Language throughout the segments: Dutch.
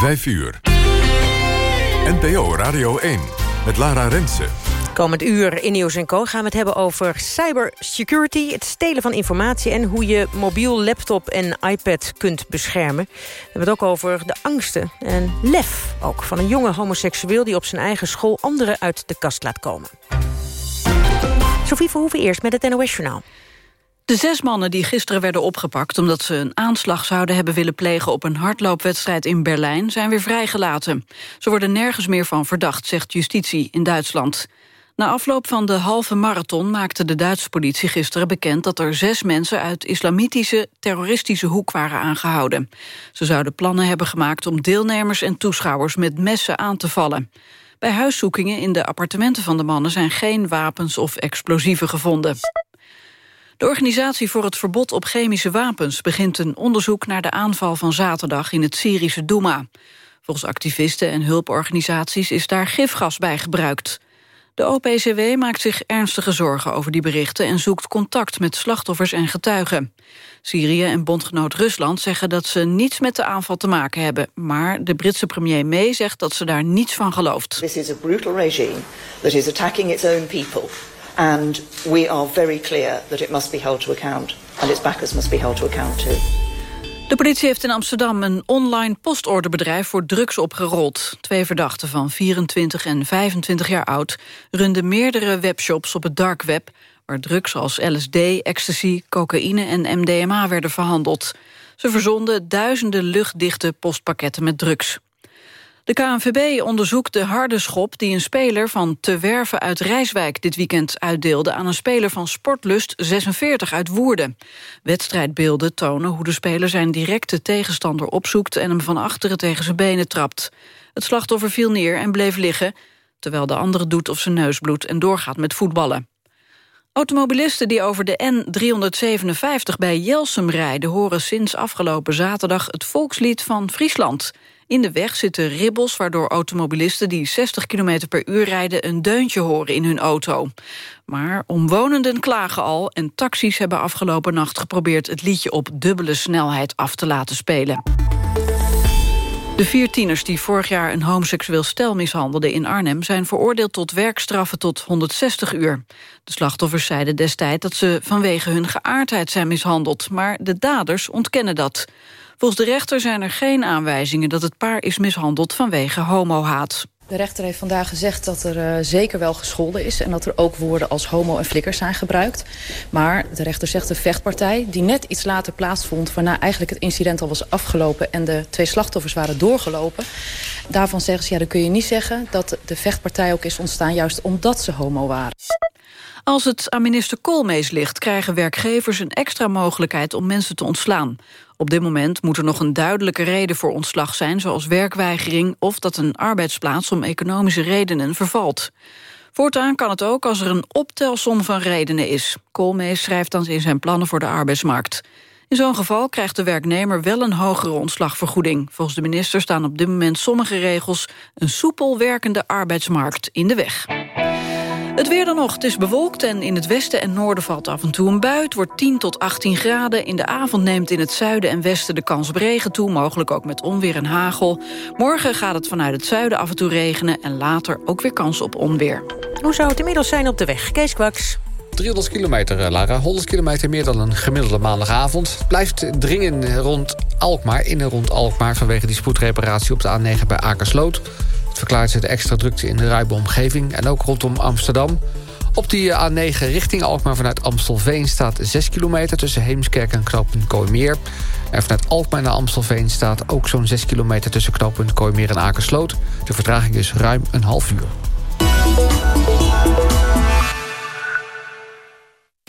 5 uur. NPO Radio 1 met Lara Rensen. Komend uur in Nieuws Co gaan we het hebben over cybersecurity... het stelen van informatie en hoe je mobiel, laptop en iPad kunt beschermen. We hebben het ook over de angsten en lef ook van een jonge homoseksueel... die op zijn eigen school anderen uit de kast laat komen. Sophie Verhoeven eerst met het NOS-journaal. De zes mannen die gisteren werden opgepakt... omdat ze een aanslag zouden hebben willen plegen... op een hardloopwedstrijd in Berlijn, zijn weer vrijgelaten. Ze worden nergens meer van verdacht, zegt justitie in Duitsland. Na afloop van de halve marathon maakte de Duitse politie gisteren bekend... dat er zes mensen uit islamitische, terroristische hoek waren aangehouden. Ze zouden plannen hebben gemaakt om deelnemers en toeschouwers... met messen aan te vallen. Bij huiszoekingen in de appartementen van de mannen... zijn geen wapens of explosieven gevonden. De Organisatie voor het Verbod op Chemische Wapens... begint een onderzoek naar de aanval van zaterdag in het Syrische Douma. Volgens activisten en hulporganisaties is daar gifgas bij gebruikt. De OPCW maakt zich ernstige zorgen over die berichten... en zoekt contact met slachtoffers en getuigen. Syrië en bondgenoot Rusland zeggen dat ze niets met de aanval te maken hebben. Maar de Britse premier May zegt dat ze daar niets van gelooft. This is a brutal regime that is attacking its own people. And we are very clear that it must be held to account. And its backers must be held to account too. De politie heeft in Amsterdam een online postorderbedrijf voor drugs opgerold. Twee verdachten van 24 en 25 jaar oud runden meerdere webshops op het dark web... waar drugs als LSD, ecstasy, cocaïne en MDMA werden verhandeld. Ze verzonden duizenden luchtdichte postpakketten met drugs. De KNVB onderzoekt de harde schop die een speler van Te Werven uit Rijswijk dit weekend uitdeelde aan een speler van Sportlust 46 uit Woerden. Wedstrijdbeelden tonen hoe de speler zijn directe tegenstander opzoekt en hem van achteren tegen zijn benen trapt. Het slachtoffer viel neer en bleef liggen, terwijl de andere doet of zijn neus bloedt en doorgaat met voetballen. Automobilisten die over de N357 bij Jelsum rijden... horen sinds afgelopen zaterdag het volkslied van Friesland. In de weg zitten ribbels waardoor automobilisten die 60 km per uur rijden... een deuntje horen in hun auto. Maar omwonenden klagen al en taxis hebben afgelopen nacht geprobeerd... het liedje op dubbele snelheid af te laten spelen. De vier tieners die vorig jaar een homoseksueel stel mishandelden in Arnhem... zijn veroordeeld tot werkstraffen tot 160 uur. De slachtoffers zeiden destijds dat ze vanwege hun geaardheid zijn mishandeld... maar de daders ontkennen dat. Volgens de rechter zijn er geen aanwijzingen dat het paar is mishandeld vanwege homohaat. De rechter heeft vandaag gezegd dat er uh, zeker wel gescholden is... en dat er ook woorden als homo en flikkers zijn gebruikt. Maar de rechter zegt de vechtpartij, die net iets later plaatsvond... waarna eigenlijk het incident al was afgelopen... en de twee slachtoffers waren doorgelopen... daarvan zeggen ze, ja, dan kun je niet zeggen... dat de vechtpartij ook is ontstaan juist omdat ze homo waren. Als het aan minister Koolmees ligt... krijgen werkgevers een extra mogelijkheid om mensen te ontslaan. Op dit moment moet er nog een duidelijke reden voor ontslag zijn... zoals werkweigering of dat een arbeidsplaats om economische redenen vervalt. Voortaan kan het ook als er een optelsom van redenen is. Koolmees schrijft dan in zijn plannen voor de arbeidsmarkt. In zo'n geval krijgt de werknemer wel een hogere ontslagvergoeding. Volgens de minister staan op dit moment sommige regels... een soepel werkende arbeidsmarkt in de weg. Het weer dan nog. Het is bewolkt en in het westen en noorden valt af en toe een bui. Het wordt 10 tot 18 graden. In de avond neemt in het zuiden en westen de kans op regen toe. Mogelijk ook met onweer en hagel. Morgen gaat het vanuit het zuiden af en toe regenen. En later ook weer kans op onweer. Hoe zou het inmiddels zijn op de weg? Kees Kwaks. 300 kilometer, eh, Lara. 100 kilometer meer dan een gemiddelde maandagavond. Het blijft dringen rond Alkmaar, in en rond Alkmaar... vanwege die spoedreparatie op de A9 bij Akersloot verklaart zich de extra drukte in de ruime omgeving... en ook rondom Amsterdam. Op die A9 richting Alkmaar vanuit Amstelveen staat 6 kilometer... tussen Heemskerk en knooppunt Kooimeer. En vanuit Alkmaar naar Amstelveen staat ook zo'n 6 kilometer... tussen knooppunt Kooimeer en Akersloot. De vertraging is ruim een half uur.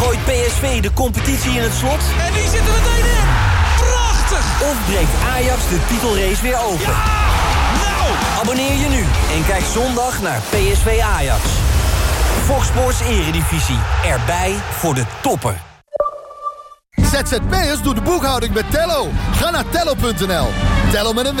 Gooit PSV de competitie in het slot? En die zitten meteen in! Prachtig! Of breekt Ajax de titelrace weer open? Abonneer je nu en kijk zondag naar PSV Ajax. Fox Sports Eredivisie. Erbij voor de toppen. ZZP'ers doet de boekhouding met Tello. Ga naar tello.nl. Tello met een W.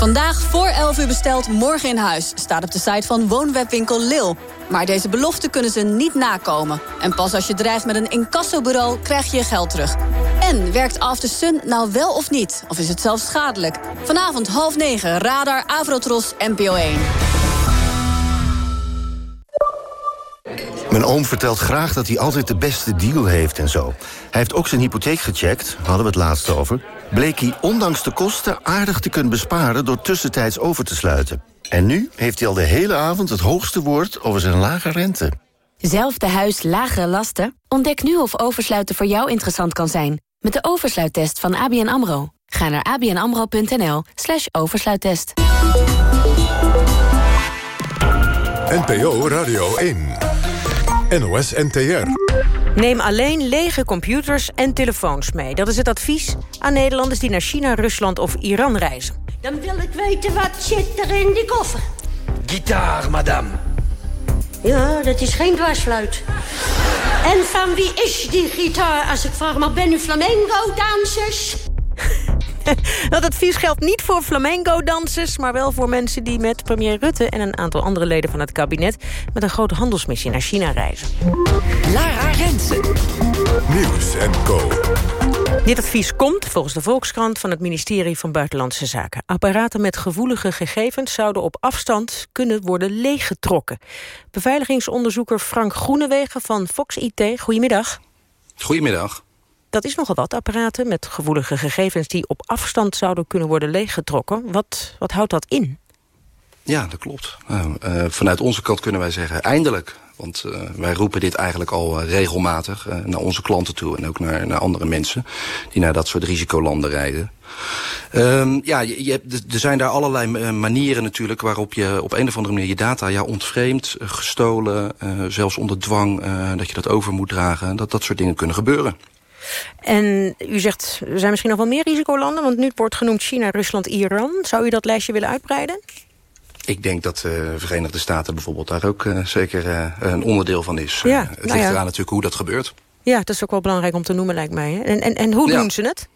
Vandaag voor 11 uur besteld, morgen in huis. Staat op de site van woonwebwinkel Lil. Maar deze belofte kunnen ze niet nakomen. En pas als je dreigt met een incassobureau, krijg je je geld terug. En werkt After Sun nou wel of niet? Of is het zelfs schadelijk? Vanavond half negen, Radar, Avrotros, NPO 1. Mijn oom vertelt graag dat hij altijd de beste deal heeft en zo. Hij heeft ook zijn hypotheek gecheckt, hadden we het laatst over. Bleek hij ondanks de kosten aardig te kunnen besparen... door tussentijds over te sluiten. En nu heeft hij al de hele avond het hoogste woord over zijn lage rente. Zelfde huis, lagere lasten? Ontdek nu of oversluiten voor jou interessant kan zijn. Met de oversluittest van ABN AMRO. Ga naar abnamro.nl slash oversluittest. NPO Radio 1. NOS NTR. Neem alleen lege computers en telefoons mee. Dat is het advies aan Nederlanders die naar China, Rusland of Iran reizen. Dan wil ik weten wat zit er in die koffer. Gitaar, madame. Ja, dat is geen dwarsfluit. En van wie is die gitaar, als ik vraag maar, ben u flamenco-dansers? Dat advies geldt niet voor flamenco-dansers... maar wel voor mensen die met premier Rutte... en een aantal andere leden van het kabinet... met een grote handelsmissie naar China reizen. Lara Rensen. Nieuws en Co. Dit advies komt, volgens de Volkskrant... van het ministerie van Buitenlandse Zaken. Apparaten met gevoelige gegevens... zouden op afstand kunnen worden leeggetrokken. Beveiligingsonderzoeker Frank Groenewegen van Fox IT. Goedemiddag. Goedemiddag. Dat is nogal wat, apparaten met gevoelige gegevens... die op afstand zouden kunnen worden leeggetrokken. Wat, wat houdt dat in? Ja, dat klopt. Nou, uh, vanuit onze kant kunnen wij zeggen, eindelijk. Want uh, wij roepen dit eigenlijk al uh, regelmatig naar onze klanten toe... en ook naar, naar andere mensen die naar dat soort risicolanden rijden. Um, ja, je, je, er zijn daar allerlei manieren natuurlijk waarop je op een of andere manier je data ja, ontvreemd, gestolen, zelfs onder dwang, dat je dat over moet dragen. Dat dat soort dingen kunnen gebeuren. En u zegt, er zijn misschien nog wel meer risicolanden... want nu wordt genoemd China, Rusland, Iran. Zou u dat lijstje willen uitbreiden? Ik denk dat de Verenigde Staten bijvoorbeeld daar ook uh, zeker uh, een onderdeel van is. Ja, het nou ligt ja. eraan natuurlijk hoe dat gebeurt. Ja, dat is ook wel belangrijk om te noemen, lijkt mij. Hè? En, en, en hoe Ja. doen ze het?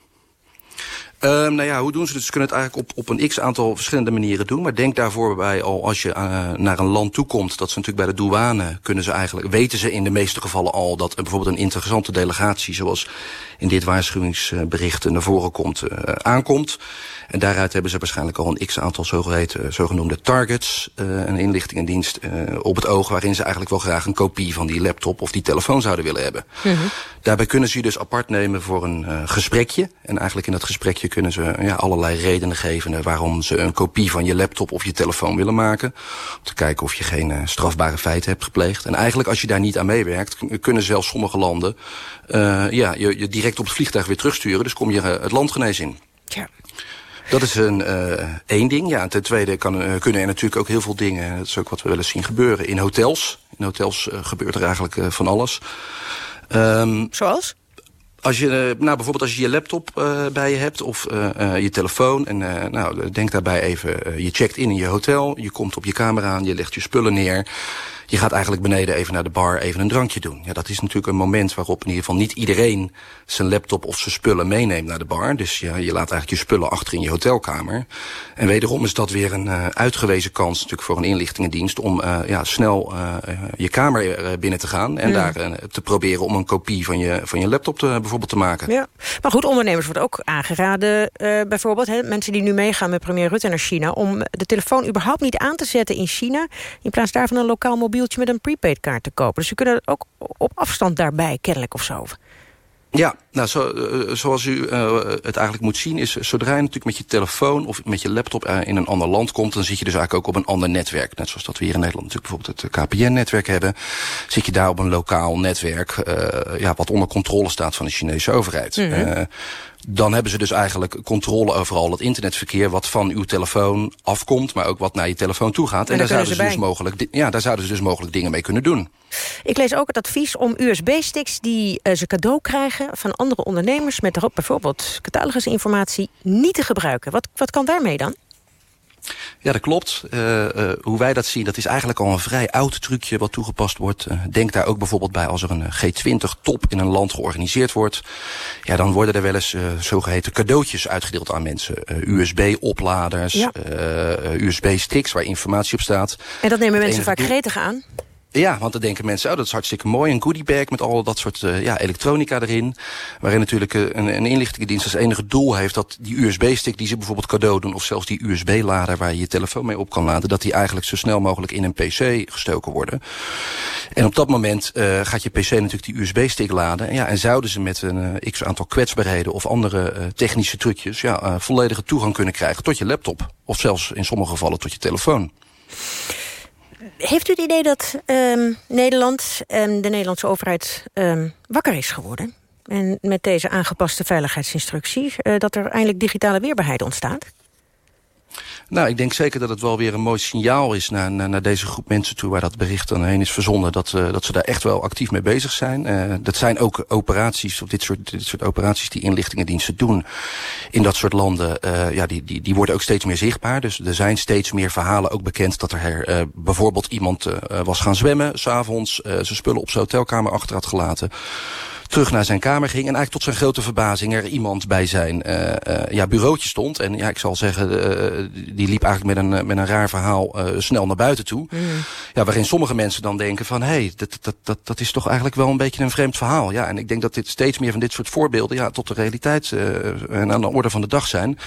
Um, nou ja, hoe doen ze het? Ze kunnen het eigenlijk op, op een x-aantal verschillende manieren doen. Maar denk daarvoor bij al als je uh, naar een land toe komt... dat ze natuurlijk bij de douane kunnen ze eigenlijk... weten ze in de meeste gevallen al dat bijvoorbeeld een interessante delegatie... zoals in dit waarschuwingsbericht naar voren komt, uh, aankomt. En daaruit hebben ze waarschijnlijk al een x-aantal zogeheten, zogenoemde targets... Uh, een inlichtingendienst op het oog... waarin ze eigenlijk wel graag een kopie van die laptop of die telefoon zouden willen hebben. Mhm. Daarbij kunnen ze je dus apart nemen voor een gesprekje. En eigenlijk in dat gesprekje kunnen ze ja, allerlei redenen geven... waarom ze een kopie van je laptop of je telefoon willen maken. Om te kijken of je geen uh, strafbare feiten hebt gepleegd. En eigenlijk als je daar niet aan meewerkt... kunnen zelfs sommige landen uh, ja, je, je direct op het vliegtuig weer terugsturen. Dus kom je het land genees in. Ja. Dat is een, uh, één ding. Ja, en ten tweede kan, uh, kunnen er natuurlijk ook heel veel dingen... dat is ook wat we willen zien gebeuren in hotels. In hotels uh, gebeurt er eigenlijk van alles. Um, Zoals? Als je, nou, bijvoorbeeld als je je laptop uh, bij je hebt of uh, je telefoon. En nou, denk daarbij even, je checkt in in je hotel. Je komt op je kamer aan, je legt je spullen neer. Je gaat eigenlijk beneden even naar de bar, even een drankje doen. Ja, dat is natuurlijk een moment waarop in ieder geval niet iedereen zijn laptop of zijn spullen meeneemt naar de bar. Dus ja, je laat eigenlijk je spullen achter in je hotelkamer. En wederom is dat weer een uh, uitgewezen kans natuurlijk voor een inlichtingendienst om uh, ja, snel uh, je kamer binnen te gaan. En mm. daar te proberen om een kopie van je, van je laptop te, bijvoorbeeld te maken. Ja. Maar goed, ondernemers wordt ook aangeraden, bijvoorbeeld hè, mensen die nu meegaan met premier Rutte naar China, om de telefoon überhaupt niet aan te zetten in China. In plaats daarvan een lokaal mobieltje met een prepaid kaart te kopen. Dus ze kunnen ook op afstand daarbij kennelijk of zo. Ja, Nou, zo, uh, zoals u uh, het eigenlijk moet zien is... zodra je natuurlijk met je telefoon of met je laptop uh, in een ander land komt... dan zit je dus eigenlijk ook op een ander netwerk. Net zoals dat we hier in Nederland natuurlijk bijvoorbeeld het KPN-netwerk hebben. Zit je daar op een lokaal netwerk ja, wat onder controle staat van de Chinese overheid. Mm -hmm dan hebben ze dus eigenlijk controle over al het internetverkeer... wat van uw telefoon afkomt, maar ook wat naar je telefoon toe gaat. En, en daar, zouden ze, dus mogelijk, ja, daar zouden ze dus mogelijk dingen mee kunnen doen. Ik lees ook het advies om USB-sticks die uh, ze cadeau krijgen... van andere ondernemers met daarop bijvoorbeeld catalogusinformatie... niet te gebruiken. Wat, wat kan daarmee dan? Ja, dat klopt. Uh, uh, hoe wij dat zien, dat is eigenlijk al een vrij oud trucje wat toegepast wordt. Uh, denk daar ook bijvoorbeeld bij als er een G20-top in een land georganiseerd wordt. Ja, dan worden er wel eens zogeheten cadeautjes uitgedeeld aan mensen. USB-opladers, ja. USB-sticks waar informatie op staat. En dat nemen mensen vaak gretig aan? Ja, want dan denken mensen, oh, dat is hartstikke mooi. Een goodiebag met al dat soort uh, ja, elektronica erin. Waarin natuurlijk uh, een, een inlichtingendienst als enige doel heeft... dat die USB-stick die ze bijvoorbeeld cadeau doen... of zelfs die USB-lader waar je je telefoon mee op kan laden... dat die eigenlijk zo snel mogelijk in een PC gestoken worden. En op dat moment uh, gaat je PC natuurlijk die USB-stick laden. En, ja, en zouden ze met een x-aantal kwetsbaarheden... of andere technische trucjes ja, volledige toegang kunnen krijgen tot je laptop. Of zelfs in sommige gevallen tot je telefoon. Heeft u het idee dat um, Nederland en de Nederlandse overheid um, wakker is geworden? En met deze aangepaste veiligheidsinstructie... Uh, dat er eindelijk digitale weerbaarheid ontstaat? Nou, ik denk zeker dat het wel weer een mooi signaal is naar, naar, naar deze groep mensen toe waar dat bericht dan heen is verzonden. Dat, uh, dat ze daar echt wel actief mee bezig zijn. Uh, dat zijn ook operaties, of dit soort, dit soort operaties die inlichtingendiensten doen in dat soort landen. Uh, ja, die, die, die worden ook steeds meer zichtbaar. Dus er zijn steeds meer verhalen ook bekend dat er bijvoorbeeld iemand was gaan zwemmen s'avonds, zijn spullen op zijn hotelkamer achter had gelaten terug naar zijn kamer ging. En eigenlijk tot zijn grote verbazing er iemand bij zijn uh, uh, ja, bureautje stond. En ja, ik zal zeggen, uh, die liep eigenlijk met een, met een raar verhaal snel naar buiten toe. Mm. Ja, waarin sommige mensen dan denken van... hé, hey, dat, dat, dat, dat is toch eigenlijk wel een beetje een vreemd verhaal. Ja, en ik denk dat dit steeds meer van dit soort voorbeelden... ja, tot de realiteit en aan de orde van de dag zijn.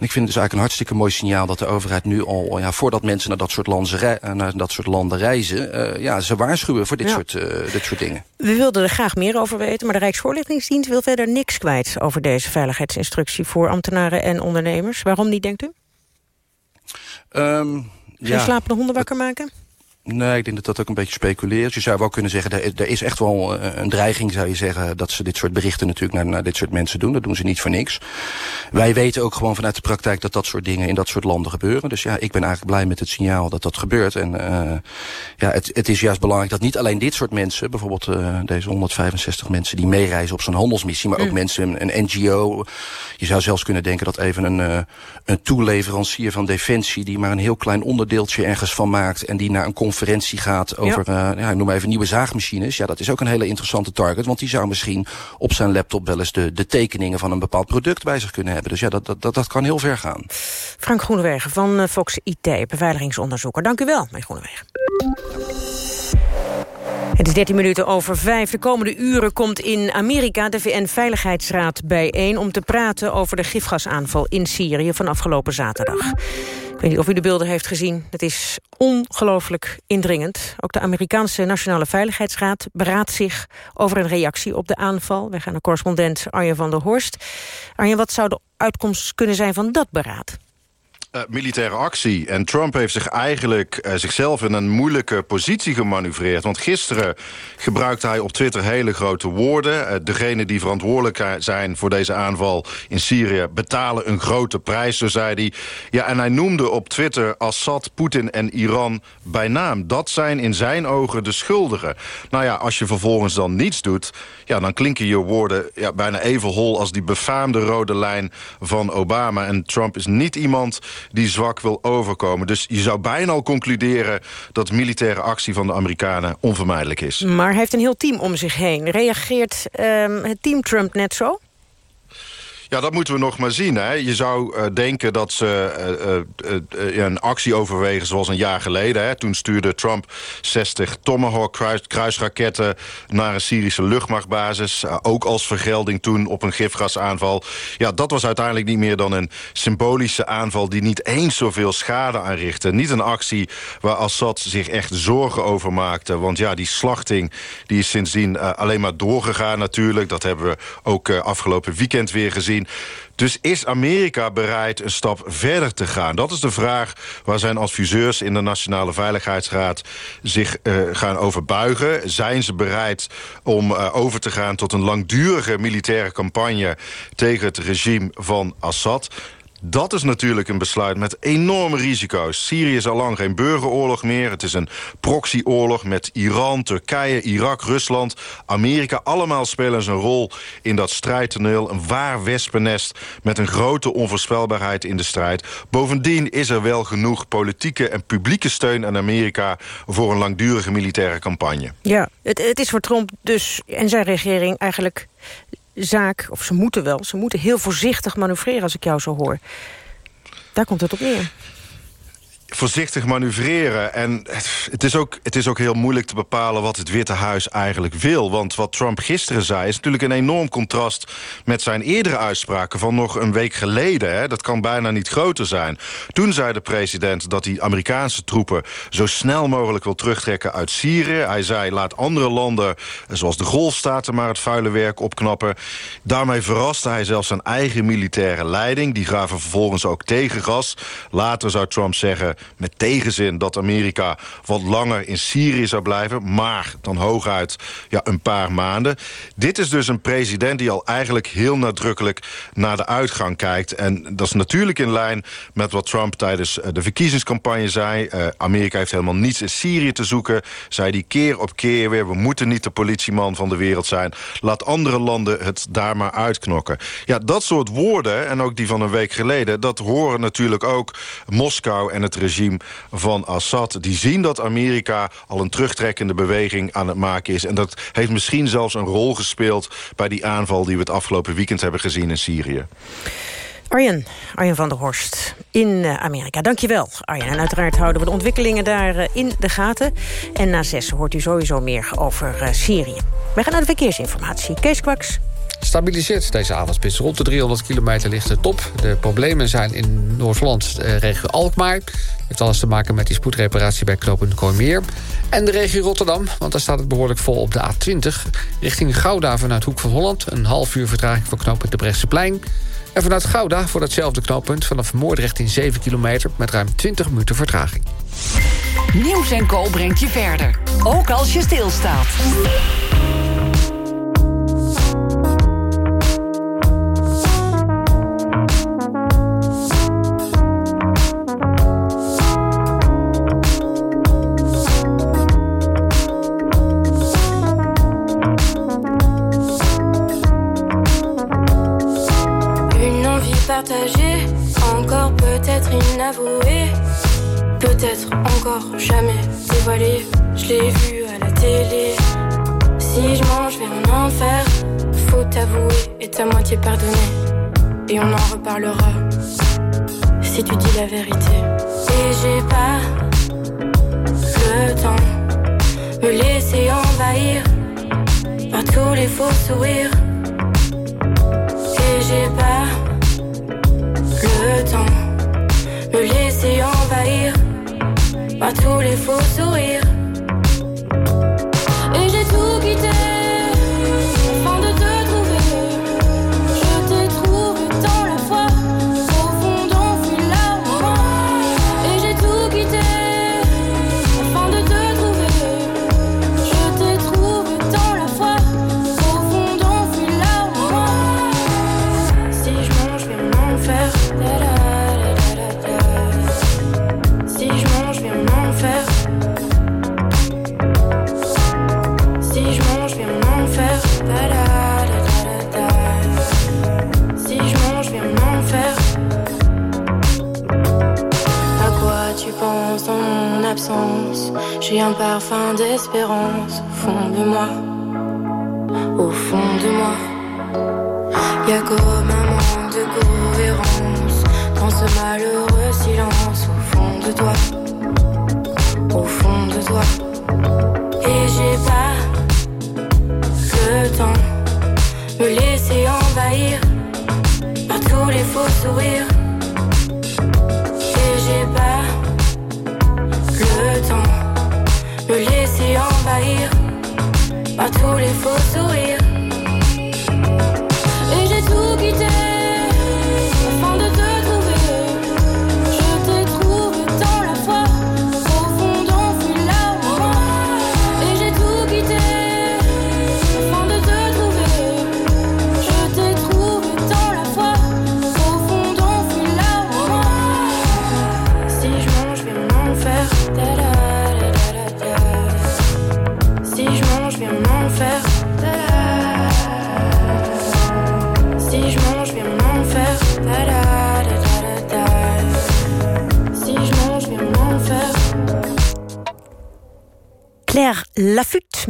En ik vind het dus eigenlijk een hartstikke mooi signaal dat de overheid nu al, ja, voordat mensen naar dat soort, landen, naar dat soort landen reizen, uh, ja, ze waarschuwen voor dit, ja. soort, uh, dit soort dingen. We wilden er graag meer over weten, maar de Rijksvoorlichtingsdienst wil verder niks kwijt over deze veiligheidsinstructie voor ambtenaren en ondernemers. Waarom niet, denkt u? Um, Geen ja, slapende honden wakker maken? Nee, ik denk dat dat ook een beetje speculeert. Je zou wel kunnen zeggen, er, er is echt wel eh, een dreiging, zou je zeggen... dat ze dit soort berichten natuurlijk naar, naar dit soort mensen doen. Dat doen ze niet voor niks. Wij weten ook gewoon vanuit de praktijk dat dat soort dingen in dat soort landen gebeuren. Dus ja, ik ben eigenlijk blij met het signaal dat dat gebeurt. En uh, ja, het, het is juist belangrijk dat niet alleen dit soort mensen... bijvoorbeeld uh, deze 165 mensen die meereizen op zo'n handelsmissie... maar ook mm. mensen, een, een NGO... Je zou zelfs kunnen denken dat even een, uh, een toeleverancier van Defensie... die maar een heel klein onderdeeltje ergens van maakt... en die naar een conferentie gaat over, ja. Uh, ja, ik noem maar even nieuwe zaagmachines. Ja, dat is ook een hele interessante target. Want die zou misschien op zijn laptop wel eens de, de tekeningen van een bepaald product bij zich kunnen hebben. Dus ja, dat, dat, dat, dat kan heel ver gaan. Frank Groenewegen van Fox IT, beveiligingsonderzoeker. Dank u wel, meneer Groenewegen. Het is 13 minuten over vijf. De komende uren komt in Amerika de VN-veiligheidsraad bijeen... om te praten over de gifgasaanval in Syrië van afgelopen zaterdag. Ik weet niet of u de beelden heeft gezien. Het is ongelooflijk indringend. Ook de Amerikaanse Nationale Veiligheidsraad beraadt zich over een reactie op de aanval. We gaan naar correspondent Arjen van der Horst. Arjen, wat zou de uitkomst kunnen zijn van dat beraad? Uh, militaire actie. En Trump heeft zich eigenlijk uh, zichzelf in een moeilijke positie gemanoeuvreerd. Want gisteren gebruikte hij op Twitter hele grote woorden. Uh, degenen die verantwoordelijk zijn voor deze aanval in Syrië... betalen een grote prijs, zo zei hij. Ja, en hij noemde op Twitter Assad, Poetin en Iran bij naam. Dat zijn in zijn ogen de schuldigen. Nou ja, als je vervolgens dan niets doet... Ja, dan klinken je woorden ja, bijna even hol als die befaamde rode lijn van Obama. En Trump is niet iemand die zwak wil overkomen. Dus je zou bijna al concluderen dat militaire actie van de Amerikanen onvermijdelijk is. Maar hij heeft een heel team om zich heen. Reageert um, het team Trump net zo? Ja, dat moeten we nog maar zien. Hè. Je zou uh, denken dat ze uh, uh, een actie overwegen zoals een jaar geleden. Hè. Toen stuurde Trump 60 Tomahawk kruis, kruisraketten... naar een Syrische luchtmachtbasis. ook als vergelding toen op een gifgasaanval. Ja, dat was uiteindelijk niet meer dan een symbolische aanval... die niet eens zoveel schade aanrichtte. Niet een actie waar Assad zich echt zorgen over maakte. Want ja, die slachting die is sindsdien alleen maar doorgegaan natuurlijk. Dat hebben we ook afgelopen weekend weer gezien. Dus is Amerika bereid een stap verder te gaan? Dat is de vraag waar zijn adviseurs in de Nationale Veiligheidsraad zich uh, gaan over buigen. Zijn ze bereid om uh, over te gaan tot een langdurige militaire campagne tegen het regime van Assad? Dat is natuurlijk een besluit met enorme risico's. Syrië is al lang geen burgeroorlog meer. Het is een proxyoorlog met Iran, Turkije, Irak, Rusland, Amerika. Allemaal spelen ze een rol in dat strijdtoneel. Een waar wespennest met een grote onvoorspelbaarheid in de strijd. Bovendien is er wel genoeg politieke en publieke steun aan Amerika... voor een langdurige militaire campagne. Ja, het, het is voor Trump dus en zijn regering eigenlijk zaak, of ze moeten wel, ze moeten heel voorzichtig manoeuvreren als ik jou zo hoor. Daar komt het op neer voorzichtig manoeuvreren. En het is, ook, het is ook heel moeilijk te bepalen wat het Witte Huis eigenlijk wil. Want wat Trump gisteren zei is natuurlijk een enorm contrast... met zijn eerdere uitspraken van nog een week geleden. Hè. Dat kan bijna niet groter zijn. Toen zei de president dat hij Amerikaanse troepen... zo snel mogelijk wil terugtrekken uit Syrië. Hij zei laat andere landen, zoals de Golfstaten... maar het vuile werk opknappen. Daarmee verraste hij zelfs zijn eigen militaire leiding. Die gaven vervolgens ook tegengas. Later zou Trump zeggen met tegenzin dat Amerika wat langer in Syrië zou blijven. Maar dan hooguit ja, een paar maanden. Dit is dus een president die al eigenlijk heel nadrukkelijk naar de uitgang kijkt. En dat is natuurlijk in lijn met wat Trump tijdens eh, de verkiezingscampagne zei. Uh, Amerika heeft helemaal niets in Syrië te zoeken. Zei die keer op keer weer, we moeten niet de politieman van de wereld zijn. Laat andere landen het daar maar uitknokken. Ja, dat soort woorden, en ook die van een week geleden... dat horen natuurlijk ook Moskou en het regime regime van Assad. Die zien dat Amerika al een terugtrekkende beweging aan het maken is. En dat heeft misschien zelfs een rol gespeeld... bij die aanval die we het afgelopen weekend hebben gezien in Syrië. Arjen, Arjen van der Horst in eh, Amerika. Dankjewel, Arjen. En uiteraard houden we de ontwikkelingen daar eh, in de gaten. En na zes hoort u sowieso meer over uh, Syrië. Wij gaan naar de verkeersinformatie. Kees Kwaks stabiliseert deze avondspits. Rond de 300 kilometer ligt de top. De problemen zijn in Noord-Holland, eh, regio Alkmaar. Heeft alles te maken met die spoedreparatie bij knooppunt Kooimeer. En de regio Rotterdam, want daar staat het behoorlijk vol op de A20. Richting Gouda vanuit Hoek van Holland. Een half uur vertraging voor knooppunt de Brechtseplein. En vanuit Gouda voor datzelfde knooppunt vanaf Moordrecht in 7 kilometer... met ruim 20 minuten vertraging. Nieuws en Co brengt je verder, ook als je stilstaat. Encore peut-être inavoué, peut-être encore jamais dévoilé. Je l'ai vu à la télé. Si je mange vers un enfer, faut t'avouer et ta moitié pardonner. Et on en reparlera si tu dis la vérité. Et j'ai pas le temps me laisser envahir par tous les faux sourires. Et j'ai pas me laisser envahir par tous les faux sourires.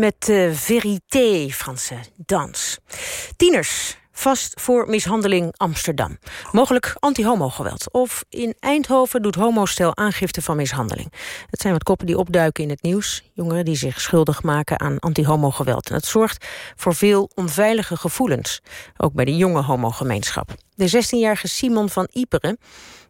Met uh, Verité, Franse dans. Tieners, vast voor mishandeling Amsterdam. Mogelijk anti-homo-geweld. Of in Eindhoven doet homostel aangifte van mishandeling. Het zijn wat koppen die opduiken in het nieuws. Jongeren die zich schuldig maken aan anti-homo-geweld. En zorgt voor veel onveilige gevoelens. Ook bij de jonge homogemeenschap. De 16-jarige Simon van Iperen,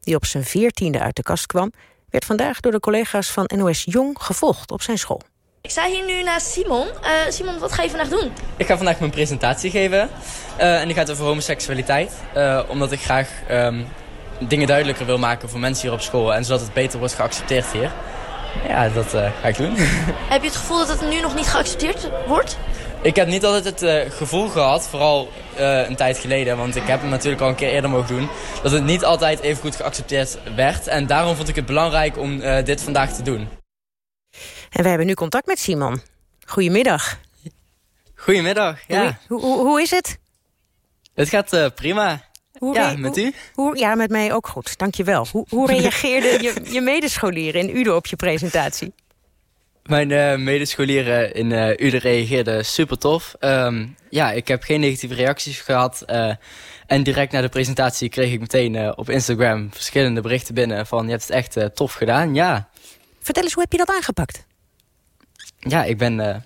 die op zijn veertiende uit de kast kwam... werd vandaag door de collega's van NOS Jong gevolgd op zijn school. Ik sta hier nu naast Simon. Uh, Simon, wat ga je vandaag doen? Ik ga vandaag mijn presentatie geven. Uh, en die gaat over homoseksualiteit. Uh, omdat ik graag um, dingen duidelijker wil maken voor mensen hier op school. En zodat het beter wordt geaccepteerd hier. Ja, dat ga ik doen. Heb je het gevoel dat het nu nog niet geaccepteerd wordt? Ik heb niet altijd het gevoel gehad, vooral een tijd geleden. Want ik heb hem natuurlijk al een keer eerder mogen doen. Dat het niet altijd even goed geaccepteerd werd. En daarom vond ik het belangrijk om dit vandaag te doen. En wij hebben nu contact met Simon. Goedemiddag. Goedemiddag, ja. Hoe, hoe, hoe is het? Het gaat uh, prima. Hoe ja, met u? Hoe, ja, met mij ook goed, dankjewel. Hoe, hoe reageerden je, je medescholieren in Uden op je presentatie? Mijn uh, medescholieren in uh, Uden reageerden super tof. Um, ja, ik heb geen negatieve reacties gehad. en direct na de presentatie kreeg ik meteen op Instagram verschillende berichten binnen van... je hebt het echt tof gedaan, ja. Vertel eens, hoe heb je dat aangepakt? Ja, ik ben uh,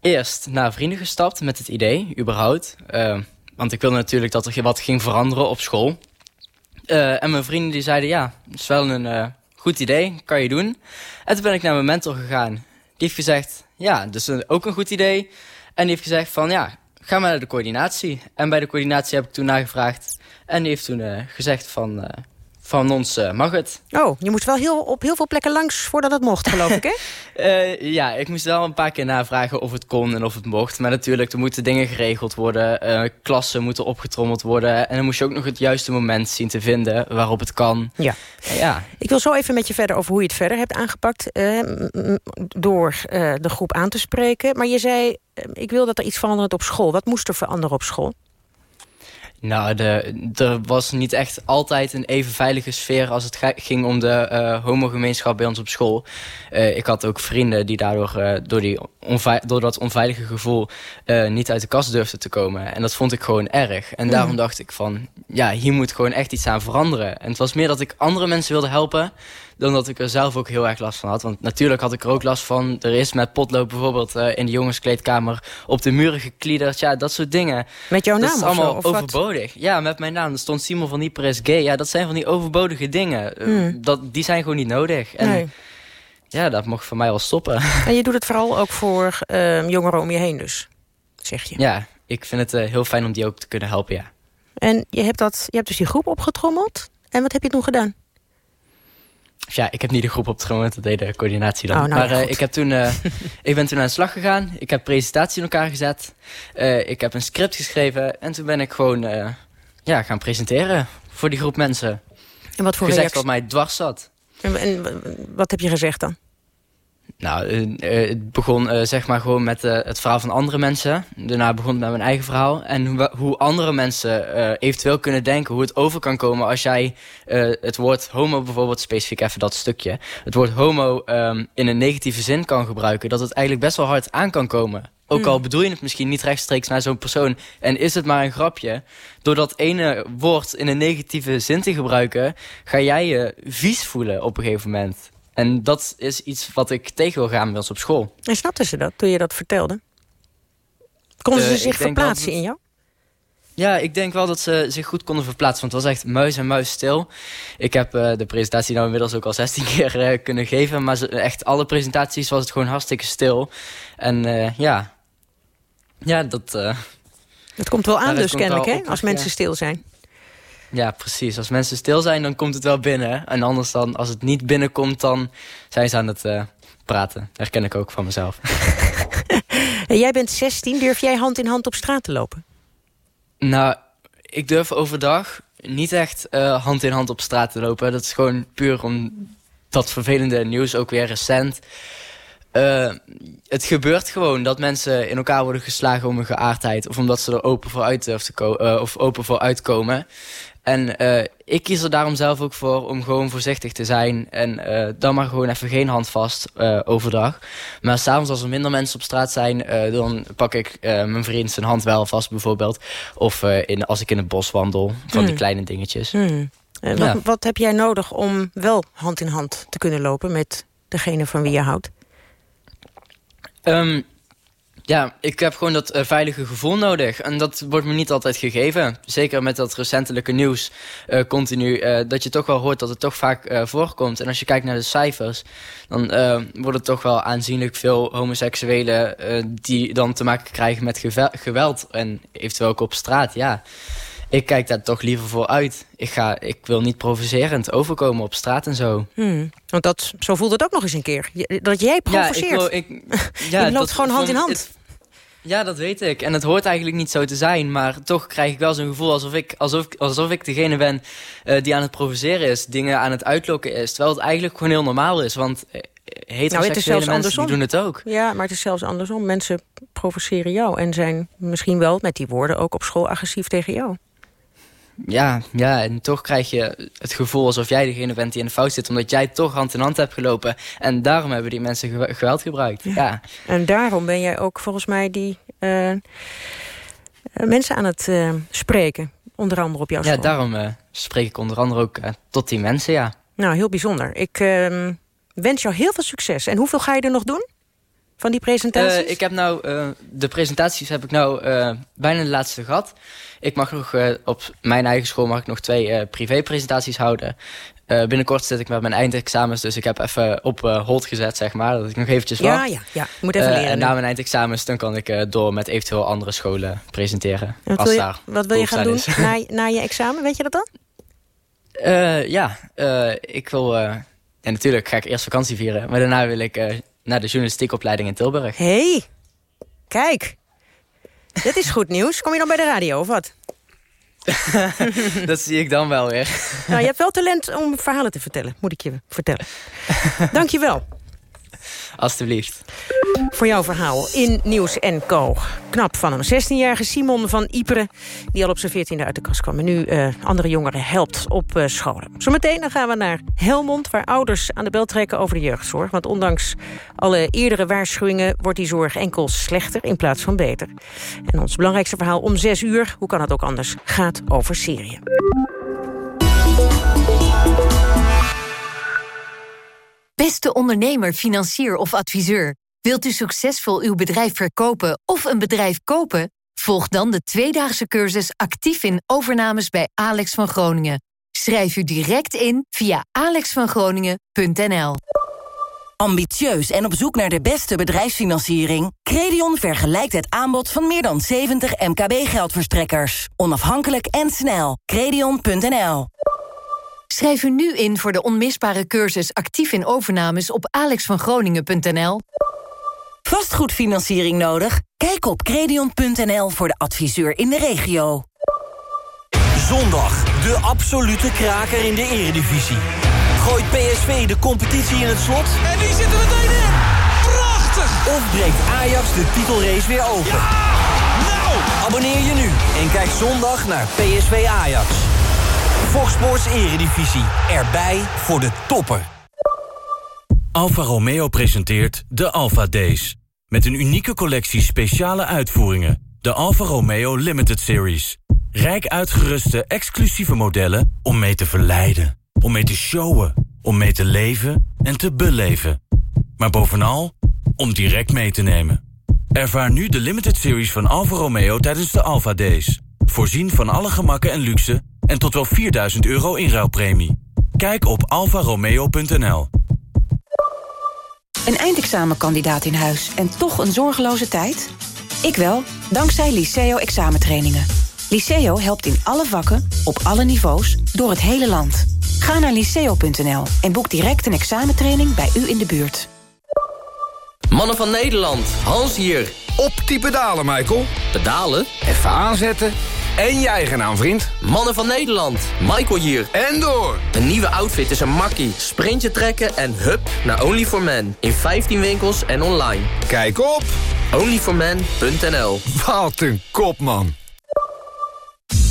eerst naar vrienden gestapt met het idee, überhaupt. Uh, want ik wilde natuurlijk dat er wat ging veranderen op school. Uh, en mijn vrienden die zeiden, ja, dat is wel een goed idee, kan je doen. En toen ben ik naar mijn mentor gegaan. Die heeft gezegd, ja, dus ook een goed idee. En die heeft gezegd van, ja, ga maar naar de coördinatie. En bij de coördinatie heb ik toen nagevraagd. En die heeft toen gezegd van van ons uh, mag het. Oh, je moest wel heel, op heel veel plekken langs voordat het mocht, geloof ik, hè? uh, ja, ik moest wel een paar keer navragen of het kon en of het mocht. Maar natuurlijk, er moeten dingen geregeld worden. Uh, klassen moeten opgetrommeld worden. En dan moest je ook nog het juiste moment zien te vinden waarop het kan. Ja. ja. Ik wil zo even met je verder over hoe je het verder hebt aangepakt. door de groep aan te spreken. Maar je zei, ik wil dat er iets verandert op school. Wat moest er veranderen op school? Nou, de, er was niet echt altijd een even veilige sfeer als het ging om de uh, homogemeenschap bij ons op school. Uh, ik had ook vrienden die daardoor uh, door, die door dat onveilige gevoel niet uit de kast durfden te komen. En dat vond ik gewoon erg. En daarom mm. dacht ik van, ja, hier moet gewoon echt iets aan veranderen. En het was meer dat ik andere mensen wilde helpen dan dat ik er zelf ook heel erg last van had. Want natuurlijk had ik er ook last van. Er is met potlood bijvoorbeeld uh, in de jongenskleedkamer op de muren gekliederd. Ja, dat soort dingen. Met jouw naam Dat is allemaal of overbodig. Wat? Ja, met mijn naam. Er stond Simon van Nieper is gay. Ja, dat zijn van die overbodige dingen. Mm. Dat, die zijn gewoon niet nodig. En nee. ja, dat mocht voor mij wel stoppen. En je doet het vooral ook voor uh, jongeren om je heen dus, zeg je? Ja, ik vind het uh, heel fijn om die ook te kunnen helpen, ja. En je hebt, dat, je hebt dus die groep opgetrommeld. En wat heb je toen gedaan? Ja, ik heb niet de groep opgetrommeld, dat deed de coördinatie dan. Oh, nou, maar uh, ik, heb toen, uh, ik ben toen aan de slag gegaan. Ik heb presentatie in elkaar gezet. Uh, ik heb een script geschreven. En toen ben ik gewoon ja, gaan presenteren voor die groep mensen. En wat voor gezegd reactie? wat mij dwars zat. En, en, wat heb je gezegd dan? Nou, uh, het begon uh, zeg maar gewoon met uh, het verhaal van andere mensen. Daarna begon het met mijn eigen verhaal. En hoe, hoe andere mensen eventueel kunnen denken hoe het over kan komen als jij het woord homo bijvoorbeeld, specifiek even dat stukje, het woord homo um, in een negatieve zin kan gebruiken. Dat het eigenlijk best wel hard aan kan komen. Ook Hmm. al bedoel je het misschien niet rechtstreeks naar zo'n persoon... en is het maar een grapje... door dat ene woord in een negatieve zin te gebruiken... ga jij je vies voelen op een gegeven moment. En dat is iets wat ik tegen wil gaan bij ons op school. En snapten ze dat toen je dat vertelde? Konden Eh, ze ik zich verplaatsen dat- in jou? Ja, ik denk wel dat ze zich goed konden verplaatsen. Want het was echt muis en muis stil. Ik heb eh, de presentatie nou inmiddels ook al 16 keer eh, kunnen geven. Maar ze, echt alle presentaties was het gewoon hartstikke stil. En eh, ja... Ja, dat... eh, Het komt wel aan dus kennelijk, hè? Als mensen stil zijn. Ja, precies. Als mensen stil zijn, dan komt het wel binnen. En anders dan, als het niet binnenkomt, dan zijn ze aan het eh, praten. Herken ik ook van mezelf. Jij bent 16, durf jij hand in hand op straat te lopen? nou, ik durf overdag niet echt eh, hand in hand op straat te lopen. Dat is gewoon puur om dat vervelende nieuws, ook weer recent. Eh, het gebeurt gewoon dat mensen in elkaar worden geslagen om hun geaardheid. Of omdat ze er open voor, uit durven te ko- eh, of open voor uitkomen. En eh, ik kies er daarom zelf ook voor om gewoon voorzichtig te zijn. En eh, dan maar gewoon even geen hand vast eh, overdag. Maar s'avonds als er minder mensen op straat zijn... dan pak ik mijn vriend zijn hand wel vast bijvoorbeeld. Of in, als ik in het bos wandel. Van die Hmm. kleine dingetjes. Hmm. Ja. wat, wat heb jij nodig om wel hand in hand te kunnen lopen... met degene van wie je houdt? Ehm, ja, ik heb gewoon dat eh, veilige gevoel nodig. En dat wordt me niet altijd gegeven. Zeker met dat recentelijke nieuws eh, continu. eh, dat je toch wel hoort dat het toch vaak voorkomt. En als je kijkt naar de cijfers... dan worden toch wel aanzienlijk veel homoseksuelen... die dan te maken krijgen met geweld. En eventueel ook op straat, ja. Ik kijk daar toch liever voor uit. Ik, ga, ik wil niet provocerend overkomen op straat en zo. Hmm. Want dat, zo voelt het ook nog eens een keer. Dat jij provoceert. Ja, ik, wil- ik, ja, je loopt dat- gewoon hand in hand. het- ja, dat weet ik. En het hoort eigenlijk niet zo te zijn. Maar toch krijg ik wel zo'n gevoel alsof ik, alsof, alsof ik degene ben eh, die aan het provoceren is. Dingen aan het uitlokken is. Terwijl het eigenlijk gewoon heel normaal is. Want eh, heteroseksuele Nou, het is zelfs mensen doen het ook. Ja, maar het is zelfs andersom. Mensen provoceren jou en zijn misschien wel met die woorden ook op school agressief tegen jou. Ja, ja, en toch krijg je het gevoel alsof jij degene bent die in de fout zit. Omdat jij toch hand in hand hebt gelopen. En daarom hebben die mensen gewe- geweld gebruikt. Ja. En daarom ben jij ook volgens mij die eh, eh, mensen aan het eh, spreken. Onder andere op jouw Ja, school. daarom eh, spreek ik onder andere ook tot die mensen, ja. Nou, heel bijzonder. Ik ehm, wens jou heel veel succes. En hoeveel ga je er nog doen? Van die presentaties? Eh, ik heb nou, eh, de presentaties heb ik nou eh, bijna de laatste gehad. Ik mag nog, op mijn eigen school mag ik nog twee privé-presentaties houden. Binnenkort zit ik met mijn eindexamens, dus ik heb even op hold gezet, zeg maar. Dat ik nog eventjes Ja, wacht. ja, ja. Je moet even leren En na mijn eindexamens dan kan ik door met eventueel andere scholen presenteren. En wat als wil je, daar wat wil je gaan doen na, na je examen? Weet je dat dan? Ja, ik wil... en natuurlijk ga ik eerst vakantie vieren. Maar daarna wil ik naar de journalistiekopleiding in Tilburg. Hé, hey, kijk. Dat is goed nieuws. Kom je dan bij de radio of wat? dat zie ik dan wel weer. Nou, je hebt wel talent om verhalen te vertellen, moet ik je vertellen. Dank je wel Alsjeblieft. voor jouw verhaal in Nieuws Co. Knap van hem. 16-jarige Simon van Iperen, die al op zijn 14e uit de kast kwam... en nu eh, andere jongeren helpt op eh, scholen. Zometeen dan gaan we naar Helmond... waar ouders aan de bel trekken over de jeugdzorg. Want ondanks alle eerdere waarschuwingen... wordt die zorg enkel slechter in plaats van beter. En ons belangrijkste verhaal om 6 uur, hoe kan het ook anders... gaat over Syrië. Beste ondernemer, financier of adviseur. Wilt u succesvol uw bedrijf verkopen of een bedrijf kopen? Volg dan de tweedaagse cursus actief in overnames bij Alex van Groningen. Schrijf u direct in via alexvangroningen.nl. Ambitieus en op zoek naar de beste bedrijfsfinanciering? Credion vergelijkt het aanbod van meer dan 70 MKB-geldverstrekkers. Onafhankelijk en snel. Credion.nl Schrijf u nu in voor de onmisbare cursus actief in overnames op alexvangroningen.nl. Vastgoedfinanciering nodig? Kijk op credion.nl voor de adviseur in de regio. Zondag, de absolute kraker in de eredivisie. Gooit PSV de competitie in het slot? En die zitten meteen in! Prachtig! Of breekt Ajax de titelrace weer open? Nou! Abonneer je nu en kijk zondag naar PSV Ajax. Fox Eredivisie. Erbij voor de toppen. Alfa Romeo presenteert de Alfa Days. Met een unieke collectie speciale uitvoeringen. De Alfa Romeo Limited Series. Rijk uitgeruste, exclusieve modellen om mee te verleiden. Om mee te showen. Om mee te leven en te beleven. Maar bovenal, om direct mee te nemen. Ervaar nu de Limited Series van Alfa Romeo tijdens de Alfa Days. Voorzien van alle gemakken en luxe en tot wel 4000 euro inruilpremie. Kijk op alfaromeo.nl. Een eindexamenkandidaat in huis en toch een zorgeloze tijd? Ik wel, dankzij Liceo examentrainingen. Liceo helpt in alle vakken, op alle niveaus, door het hele land. Ga naar liceo.nl en boek direct een examentraining bij u in de buurt. Mannen van Nederland, Hans hier. Op die pedalen, Michael. Pedalen? Even aanzetten. En je eigen naam, vriend. Mannen van Nederland, Michael hier. En door. Een nieuwe outfit is een makkie. Sprintje trekken en hup naar only for men In 15 winkels en online. Kijk op. onlyformen.nl Wat een kop, man.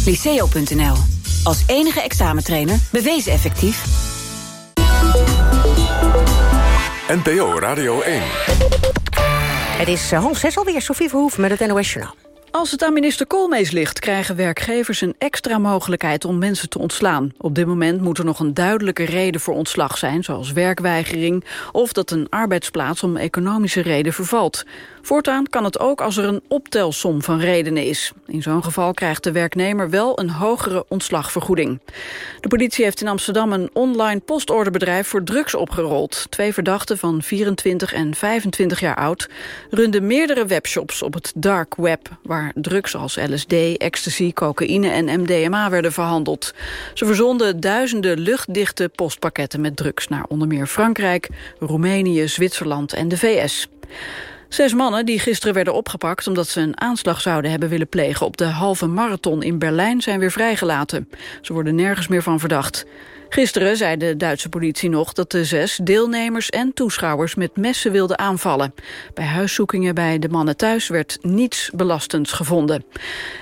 Liceo.nl. Als enige examentrainer bewezen effectief. NPO Radio 1. Het is uh, half zes alweer, Sofie Verhoeven met het NOS Journaal. Als het aan minister Koolmees ligt, krijgen werkgevers een extra mogelijkheid om mensen te ontslaan. Op dit moment moet er nog een duidelijke reden voor ontslag zijn, zoals werkweigering, of dat een arbeidsplaats om economische reden vervalt. Voortaan kan het ook als er een optelsom van redenen is. In zo'n geval krijgt de werknemer wel een hogere ontslagvergoeding. De politie heeft in Amsterdam een online postorderbedrijf voor drugs opgerold. Twee verdachten van 24 en 25 jaar oud runden meerdere webshops op het dark web, waar drugs als LSD, ecstasy, cocaïne en MDMA werden verhandeld. Ze verzonden duizenden luchtdichte postpakketten met drugs naar onder meer Frankrijk, Roemenië, Zwitserland en de VS. Zes mannen die gisteren werden opgepakt omdat ze een aanslag zouden hebben willen plegen op de halve marathon in Berlijn zijn weer vrijgelaten. Ze worden nergens meer van verdacht. Gisteren zei de Duitse politie nog dat de zes deelnemers en toeschouwers met messen wilden aanvallen. Bij huiszoekingen bij de mannen thuis werd niets belastends gevonden.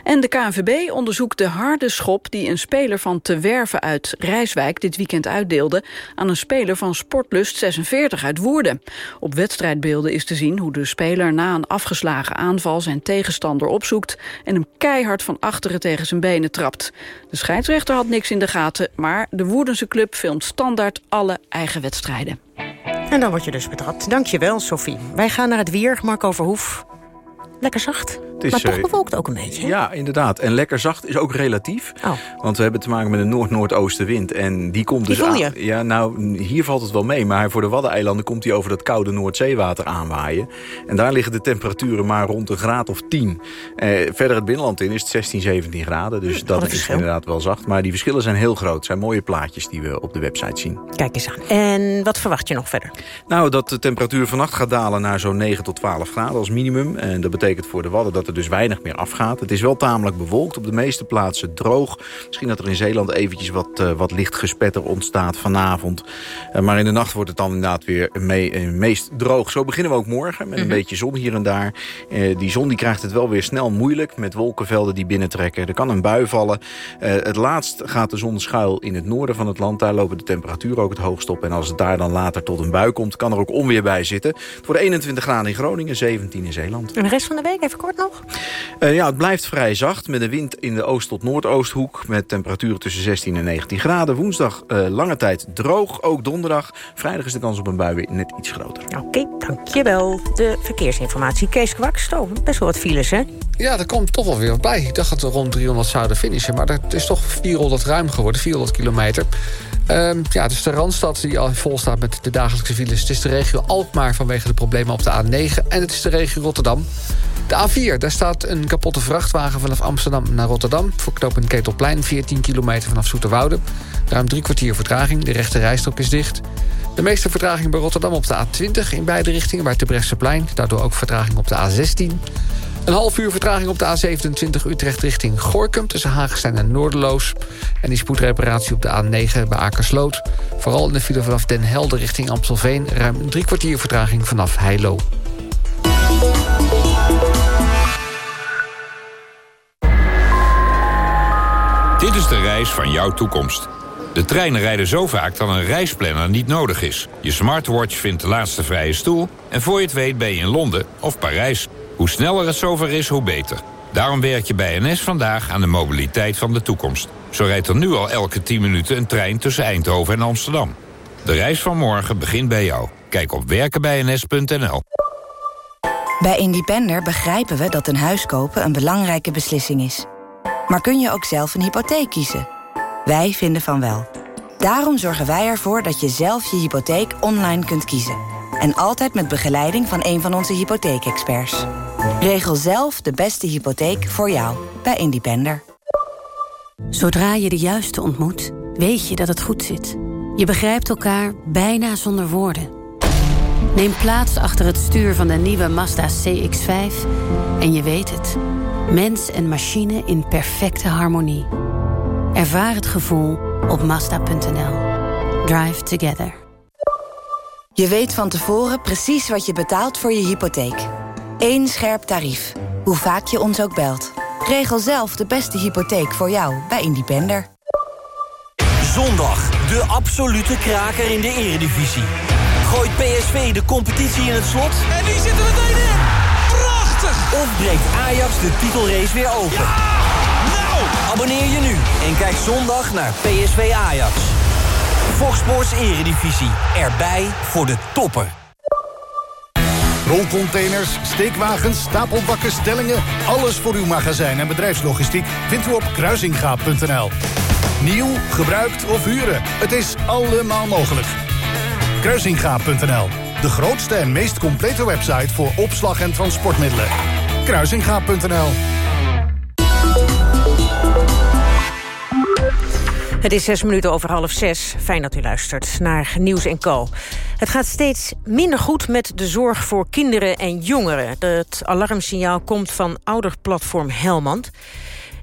En de KNVB onderzoekt de harde schop die een speler van Te Werven uit Rijswijk dit weekend uitdeelde aan een speler van Sportlust 46 uit Woerden. Op wedstrijdbeelden is te zien hoe de speler na een afgeslagen aanval zijn tegenstander opzoekt en hem keihard van achteren tegen zijn benen trapt. De scheidsrechter had niks in de gaten, maar de Woerdense club filmt standaard alle eigen wedstrijden. En dan word je dus betrapt. Dankjewel, Sophie. Wij gaan naar het weer, Marco Verhoef. Lekker zacht, is, maar toch eh, bewolkt ook een beetje. Ja, inderdaad. En lekker zacht is ook relatief. Oh. Want we hebben te maken met een noord-noordoostenwind. En die komt Die dus voel je? aan. Ja, nou, hier valt het wel mee. Maar voor de Waddeneilanden komt hij over dat koude Noordzeewater aanwaaien. En daar liggen de temperaturen maar rond een graad of 10. Eh, verder het binnenland in is het 16, 17 graden. Dus dat een is verschil. inderdaad wel zacht. Maar die verschillen zijn heel groot. Het zijn mooie plaatjes die we op de website zien. Kijk eens aan. En wat verwacht je nog verder? Nou, dat de temperatuur vannacht gaat dalen naar zo'n 9 tot 12 graden als minimum. En dat betekent voor de Wadden dat er dus weinig meer afgaat. Het is wel tamelijk bewolkt, op de meeste plaatsen droog. Misschien dat er in Zeeland eventjes wat, eh, wat licht gespetter ontstaat vanavond. Eh, maar in de nacht wordt het dan inderdaad weer eh, meest droog. Zo beginnen we ook morgen met een Mhm. beetje zon hier en daar. Die zon die krijgt het wel weer snel moeilijk met wolkenvelden die binnentrekken. Er kan een bui vallen. Het laatst gaat de zon schuil in het noorden van het land. Daar lopen de temperaturen ook het hoogst op. En als het daar dan later tot een bui komt, kan er ook onweer bij zitten. Het wordt 21 graden in Groningen, 17 in Zeeland. En de rest van de week, even kort nog? Eh, ja, het blijft vrij zacht met een wind in de oost- tot noordoosthoek... met temperaturen tussen 16 en 19 graden. Woensdag eh, lange tijd droog, ook donderdag. Vrijdag is de kans op een bui weer net iets groter. Oké, dankjewel. De verkeersinformatie. Kees Kwaks, oh, best wel wat files, hè? Ja, er komt toch wel weer wat bij. Ik dacht dat we rond 300 zouden finishen. Maar het is toch 400 ruim geworden, 400 kilometer. Ehm, ja, het is de Randstad die al vol staat met de dagelijkse files. Het is de regio Alkmaar vanwege de problemen op de A9. En het is de regio Rotterdam. De A4, daar staat een kapotte vrachtwagen vanaf Amsterdam naar Rotterdam. Voor knooppunt Ketelplein, 14 kilometer vanaf Zoeterwoude. Ruim drie kwartier vertraging, de rechte rijstok is dicht. De meeste vertraging bij Rotterdam op de A20 in beide richtingen... bij het plein. daardoor ook vertraging op de A16. Een half uur vertraging op de A27 Utrecht richting Gorkum... tussen Hagestein en Noorderloos. En die spoedreparatie op de A9 bij Akersloot. Vooral in de file vanaf Den Helder richting Amstelveen... ruim drie kwartier vertraging vanaf Heilo. Dit is de reis van jouw toekomst. De treinen rijden zo vaak dat een reisplanner niet nodig is. Je smartwatch vindt de laatste vrije stoel... en voor je het weet ben je in Londen of Parijs. Hoe sneller het zover is, hoe beter. Daarom werk je bij NS vandaag aan de mobiliteit van de toekomst. Zo rijdt er nu al elke 10 minuten een trein tussen Eindhoven en Amsterdam. De reis van morgen begint bij jou. Kijk op werkenbijns.nl. Bij Independer begrijpen we dat een huis kopen een belangrijke beslissing is. Maar kun je ook zelf een hypotheek kiezen? Wij vinden van wel. Daarom zorgen wij ervoor dat je zelf je hypotheek online kunt kiezen. En altijd met begeleiding van een van onze hypotheekexperts. Regel zelf de beste hypotheek voor jou bij Independer. Zodra je de juiste ontmoet, weet je dat het goed zit. Je begrijpt elkaar bijna zonder woorden. Neem plaats achter het stuur van de nieuwe Mazda CX-5 en je weet het. Mens en machine in perfecte harmonie. Ervaar het gevoel op Mazda.nl. Drive together. Je weet van tevoren precies wat je betaalt voor je hypotheek. Eén scherp tarief, hoe vaak je ons ook belt. Regel zelf de beste hypotheek voor jou bij Independer. Zondag, de absolute kraker in de eredivisie. Gooit PSV de competitie in het slot? En die zitten meteen in! Of breekt Ajax de titelrace weer open? Nou! Abonneer je nu en kijk zondag naar PSV Ajax. Fox Sports Eredivisie. Erbij voor de toppen. Rolcontainers, steekwagens, stapelbakken, stellingen... alles voor uw magazijn en bedrijfslogistiek vindt u op kruisingaap.nl. Nieuw, gebruikt of huren, het is allemaal mogelijk. Kruisingaap.nl, de grootste en meest complete website... voor opslag en transportmiddelen. Kruisingaap.nl Het is zes minuten over half zes. Fijn dat u luistert naar Nieuws en Co. Het gaat steeds minder goed met de zorg voor kinderen en jongeren. Het alarmsignaal komt van ouderplatform Helmand.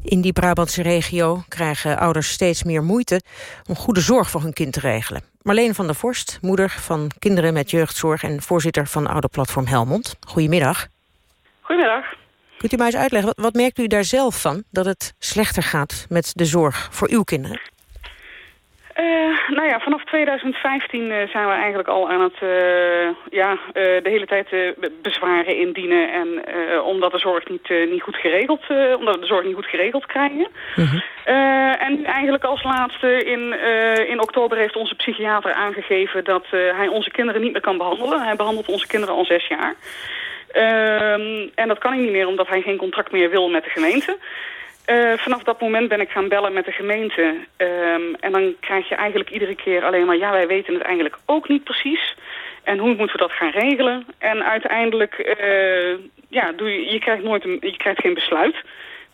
In die Brabantse regio krijgen ouders steeds meer moeite... om goede zorg voor hun kind te regelen. Marleen van der Vorst, moeder van kinderen met jeugdzorg... en voorzitter van ouderplatform Helmond. Goedemiddag. Goedemiddag. Kunt u mij eens uitleggen, wat, wat merkt u daar zelf van... dat het slechter gaat met de zorg voor uw kinderen? Uh, nou ja, vanaf 2015 uh, zijn we eigenlijk al aan het uh, ja, de hele tijd bezwaren indienen. En omdat de zorg niet, niet goed geregeld, omdat we de zorg niet goed geregeld krijgen. -huh. en nu eigenlijk als laatste in, in oktober heeft onze psychiater aangegeven dat hij onze kinderen niet meer kan behandelen. Hij behandelt onze kinderen al zes jaar. Ehm, en dat kan hij niet meer omdat hij geen contract meer wil met de gemeente. Uh, vanaf dat moment ben ik gaan bellen met de gemeente. Um, en dan krijg je eigenlijk iedere keer alleen maar... ja, wij weten het eigenlijk ook niet precies. En hoe moeten we dat gaan regelen? En uiteindelijk, uh, ja, doe je, je, krijgt nooit een, je krijgt geen besluit.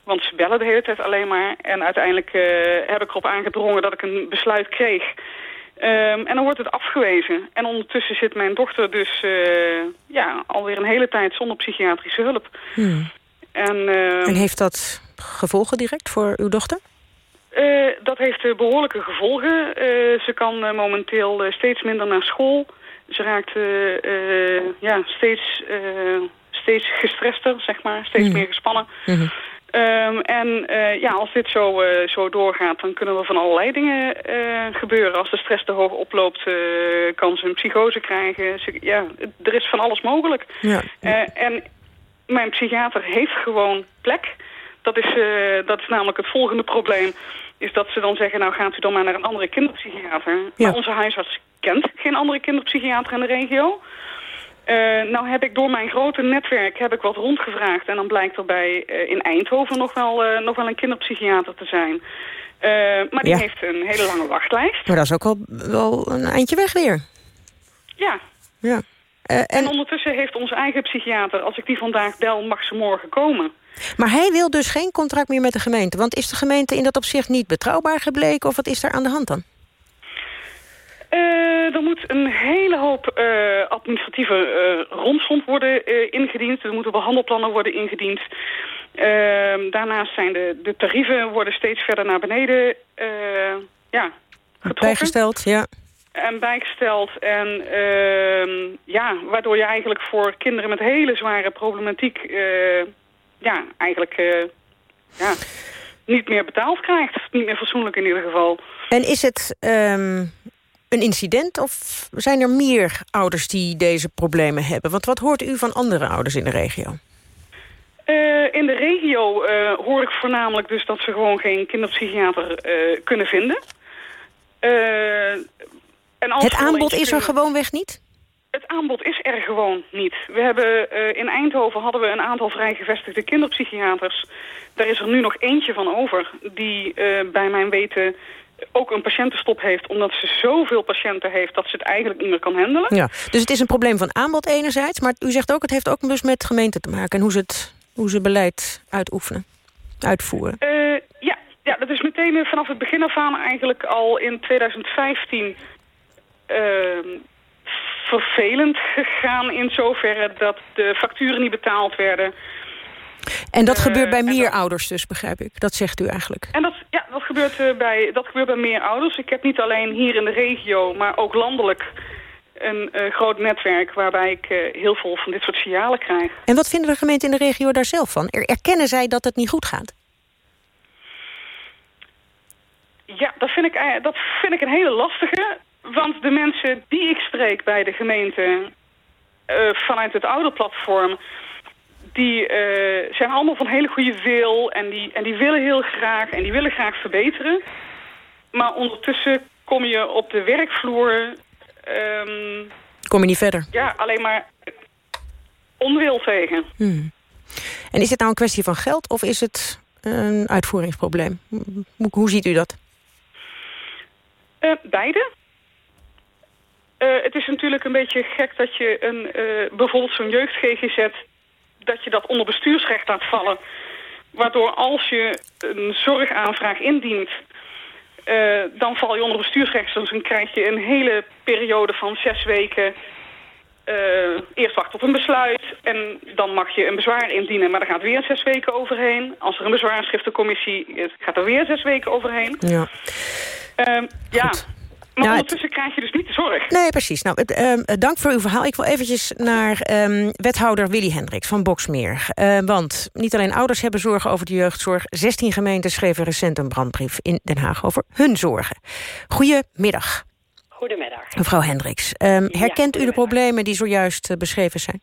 Want ze bellen de hele tijd alleen maar. En uiteindelijk uh, heb ik erop aangedrongen dat ik een besluit kreeg. Um, en dan wordt het afgewezen. En ondertussen zit mijn dochter dus ja, alweer een hele tijd zonder psychiatrische hulp. Hmm. En, en heeft dat gevolgen direct voor uw dochter? Uh, dat heeft uh, behoorlijke gevolgen. Ze kan momenteel steeds minder naar school. Ze raakt ja, steeds, steeds gestrester, zeg maar. Steeds mm. meer gespannen. Mm -hmm. Um, en ja, als dit zo, zo doorgaat, dan kunnen er van allerlei dingen gebeuren. Als de stress te hoog oploopt, kan ze een psychose krijgen. Ze, ja, er is van alles mogelijk. Ja. en mijn psychiater heeft gewoon plek... Dat is, dat is namelijk het volgende probleem. Is dat ze dan zeggen, nou gaat u dan maar naar een andere kinderpsychiater. Ja. Maar onze huisarts kent geen andere kinderpsychiater in de regio. Uh, nou heb ik door mijn grote netwerk heb ik wat rondgevraagd. En dan blijkt er bij uh, in Eindhoven nog wel, uh, nog wel een kinderpsychiater te zijn. maar die ja. heeft een hele lange wachtlijst. Maar dat is ook wel, wel een eindje weg weer. Ja. ja. En... en ondertussen heeft onze eigen psychiater, als ik die vandaag bel, mag ze morgen komen. Maar hij wil dus geen contract meer met de gemeente. Want is de gemeente in dat opzicht niet betrouwbaar gebleken... of wat is daar aan de hand dan? Uh, er moet een hele hoop uh, administratieve uh, worden ingediend. Er moeten behandelplannen worden ingediend. Ehm, daarnaast zijn de, de tarieven worden steeds verder naar beneden ja, getrokken. Bijgesteld, ja. En bijgesteld. En ehm, ja, waardoor je eigenlijk voor kinderen met hele zware problematiek ja, eigenlijk... Ja. niet meer betaald krijgt. Niet meer fatsoenlijk in ieder geval. En is het ehm, een incident of zijn er meer ouders die deze problemen hebben? Want wat hoort u van andere ouders in de regio? Uh, in de regio uh, hoor ik voornamelijk dus dat ze gewoon geen kinderpsychiater uh, kunnen vinden. en als het aanbod is er gewoonweg niet? Het aanbod is er gewoon niet. We hebben, in Eindhoven hadden we een aantal vrijgevestigde kinderpsychiaters. Daar is er nu nog eentje van over die bij mijn weten ook een patiëntenstop heeft... omdat ze zoveel patiënten heeft dat ze het eigenlijk niet meer kan handelen. Ja, dus het is een probleem van aanbod enerzijds... maar u zegt ook, het heeft ook dus met gemeenten te maken... en hoe ze, het, hoe ze beleid uitoefenen, uitvoeren. Uh, ja, ja, dat is meteen vanaf het begin af aan eigenlijk al in 2015... Uh, vervelend gegaan in zoverre dat de facturen niet betaald werden... En dat gebeurt bij meer ouders dus, begrijp ik. Dat zegt u eigenlijk. En dat, ja, dat gebeurt, uh, bij, dat gebeurt bij meer ouders. Ik heb niet alleen hier in de regio, maar ook landelijk een uh, groot netwerk... waarbij ik uh, heel veel van dit soort signalen krijg. En wat vinden de gemeenten in de regio daar zelf van? Er, erkennen zij dat het niet goed gaat? Ja, dat vind, ik, dat vind ik een hele lastige. Want de mensen die ik spreek bij de gemeente... vanuit het ouderplatform die uh, zijn allemaal van hele goede wil en die, en die willen heel graag en die willen graag verbeteren. Maar ondertussen kom je op de werkvloer... Um, kom je niet verder? Ja, alleen maar onwil tegen. Hmm. En is het nou een kwestie van geld of is het een uitvoeringsprobleem? Hoe, ziet u dat? Uh, beide. Uh, het is natuurlijk een beetje gek dat je een, uh, bijvoorbeeld zo'n jeugd-GGZ dat je dat onder bestuursrecht laat vallen. Waardoor als je een zorgaanvraag indient... Uh, dan val je onder bestuursrecht. Dus dan krijg je een hele periode van zes weken... Uh, eerst wachten op een besluit en dan mag je een bezwaar indienen. Maar daar gaat weer zes weken overheen. Als er een bezwaarschriftencommissie is, gaat er weer zes weken overheen. Ja. Uh, ja, maar ondertussen krijg je dus niet de zorg. Nee, precies. Nou, uh, dank voor uw verhaal. Ik wil eventjes naar um, wethouder Willy Hendricks van Boksmeer. Uh, want niet alleen ouders hebben zorgen over de jeugdzorg. 16 gemeenten schreven recent een brandbrief in Den Haag over hun zorgen. Goedemiddag. Goedemiddag. Mevrouw Hendricks, um, herkent ja, u de problemen die zojuist uh, beschreven zijn?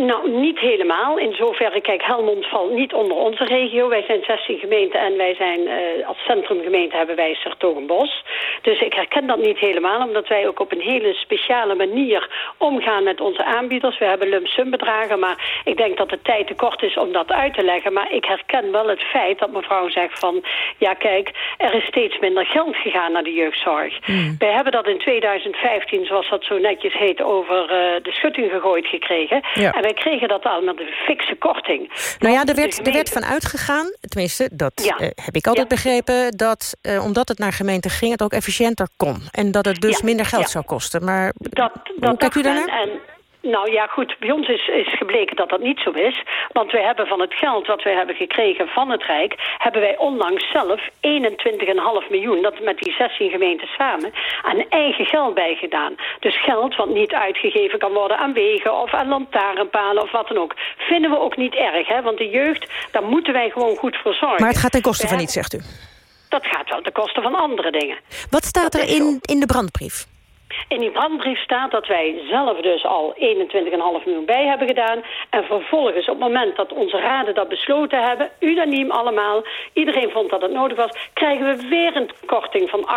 Nou, niet helemaal. In zoverre, kijk, Helmond valt niet onder onze regio. Wij zijn 16 gemeenten en wij zijn uh, als centrumgemeente hebben wij Sertogenbos. Dus ik herken dat niet helemaal, omdat wij ook op een hele speciale manier omgaan met onze aanbieders. We hebben lump sum bedragen, maar ik denk dat de tijd te kort is om dat uit te leggen. Maar ik herken wel het feit dat mevrouw zegt van, ja kijk, er is steeds minder geld gegaan naar de jeugdzorg. Mm. Wij hebben dat in 2015, zoals dat zo netjes heet, over uh, de schutting gegooid gekregen. Ja wij kregen dat al met een fikse korting. Nou ja, er werd, er werd van uitgegaan, tenminste, dat ja. uh, heb ik altijd ja. begrepen... dat uh, omdat het naar gemeente ging, het ook efficiënter kon. En dat het dus ja. minder geld zou kosten. Maar dat, hoe dat kijkt u daarnaar? Nou ja, goed, bij ons is, is gebleken dat dat niet zo is. Want wij hebben van het geld wat wij hebben gekregen van het Rijk... hebben wij onlangs zelf 21,5 miljoen, dat met die 16 gemeenten samen... aan eigen geld bijgedaan. Dus geld wat niet uitgegeven kan worden aan wegen... of aan lantaarnpalen of wat dan ook. Vinden we ook niet erg, hè? Want de jeugd, daar moeten wij gewoon goed voor zorgen. Maar het gaat ten koste van iets, zegt u? Dat gaat wel ten koste van andere dingen. Wat staat er in, in de brandbrief? In die brandbrief staat dat wij zelf dus al 21,5 miljoen bij hebben gedaan. En vervolgens, op het moment dat onze raden dat besloten hebben... unaniem allemaal, iedereen vond dat het nodig was... krijgen we weer een korting van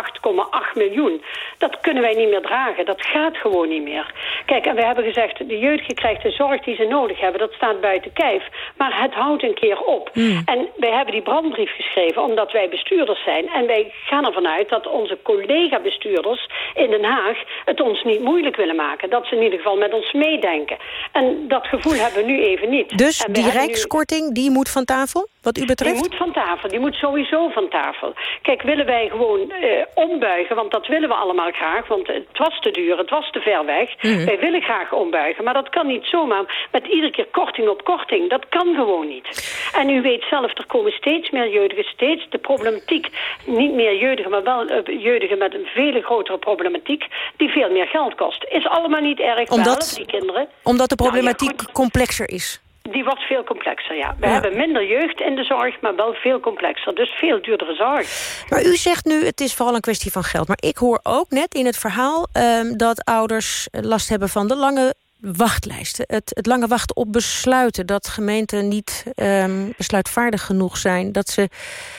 8,8 miljoen. Dat kunnen wij niet meer dragen. Dat gaat gewoon niet meer. Kijk, en we hebben gezegd... de jeugd krijgt de zorg die ze nodig hebben. Dat staat buiten kijf. Maar het houdt een keer op. Mm. En wij hebben die brandbrief geschreven omdat wij bestuurders zijn. En wij gaan ervan uit dat onze collega-bestuurders in Den Haag het ons niet moeilijk willen maken. Dat ze in ieder geval met ons meedenken. En dat gevoel hebben we nu even niet. Dus die rijkskorting, nu... die moet van tafel, wat u betreft? Die moet van tafel, die moet sowieso van tafel. Kijk, willen wij gewoon uh, ombuigen, want dat willen we allemaal graag. Want het was te duur, het was te ver weg. Mm -hmm. Wij willen graag ombuigen, maar dat kan niet zomaar met iedere keer korting op korting. Dat kan gewoon niet. En u weet zelf, er komen steeds meer jeugdigen, steeds de problematiek. Niet meer jeugdigen, maar wel uh, jeugdigen met een veel grotere problematiek. Die veel meer geld kost. Is allemaal niet erg omdat, wel, die kinderen. Omdat de problematiek nou, ja, complexer is. Die was veel complexer, ja. We hebben minder jeugd in de zorg, maar wel veel complexer. Dus veel duurdere zorg. Maar u zegt nu, het is vooral een kwestie van geld. Maar ik hoor ook net in het verhaal ehm, dat ouders last hebben van de lange wachtlijsten. Het, het lange wachten op besluiten. Dat gemeenten niet um, besluitvaardig genoeg zijn. Dat ze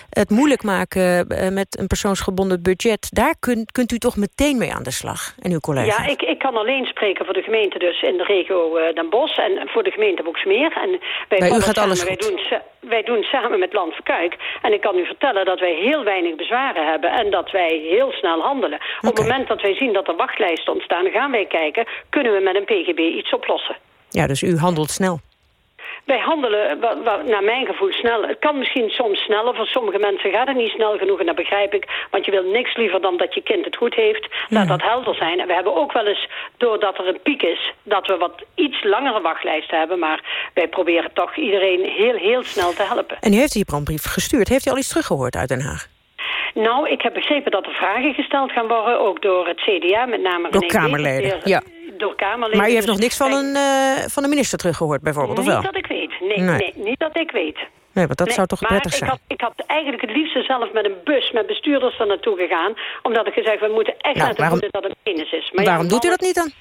het moeilijk maken uh, met een persoonsgebonden budget. Daar kunt, kunt u toch meteen mee aan de slag. En uw collega's. Ja, ik, ik kan alleen spreken voor de gemeente dus in de regio uh, Den Bosch. En voor de gemeente Boksmeer. En wij, Bij u gaat samen, alles wij goed. doen, wij doen samen met Land Verkuik. En ik kan u vertellen dat wij heel weinig bezwaren hebben. En dat wij heel snel handelen. Op het moment dat wij zien dat er wachtlijsten ontstaan... gaan wij kijken, kunnen we met een PGB iets oplossen. Ja, dus u handelt snel. Wij handelen, wa, wa, naar mijn gevoel, snel. Het kan misschien soms sneller. Voor sommige mensen gaat het niet snel genoeg. En dat begrijp ik. Want je wil niks liever dan dat je kind het goed heeft. Laat dat helder zijn. En we hebben ook wel eens, doordat er een piek is... dat we wat iets langere wachtlijsten hebben. Maar wij proberen toch iedereen heel, heel snel te helpen. En u heeft die brandbrief gestuurd. Heeft u al iets teruggehoord uit Den Haag? Nou, ik heb begrepen dat er vragen gesteld gaan worden. Ook door het CDA, met name Door Kamerleden, ja. Door Kamerleden. Maar u heeft Dus nog niks van, een, uh, van de minister teruggehoord bijvoorbeeld, of niet wel? dat ik weet. Nee, Nee. nee. niet dat ik weet. Nee, want dat Nee, zou toch prettig ik zijn. had, ik had eigenlijk het liefste zelf met een bus met bestuurders er naartoe gegaan. Omdat ik gezegd, we moeten echt Nou, laten waarom- voelen dat het penis is. Maar ja, Waarom doet u dat niet dan?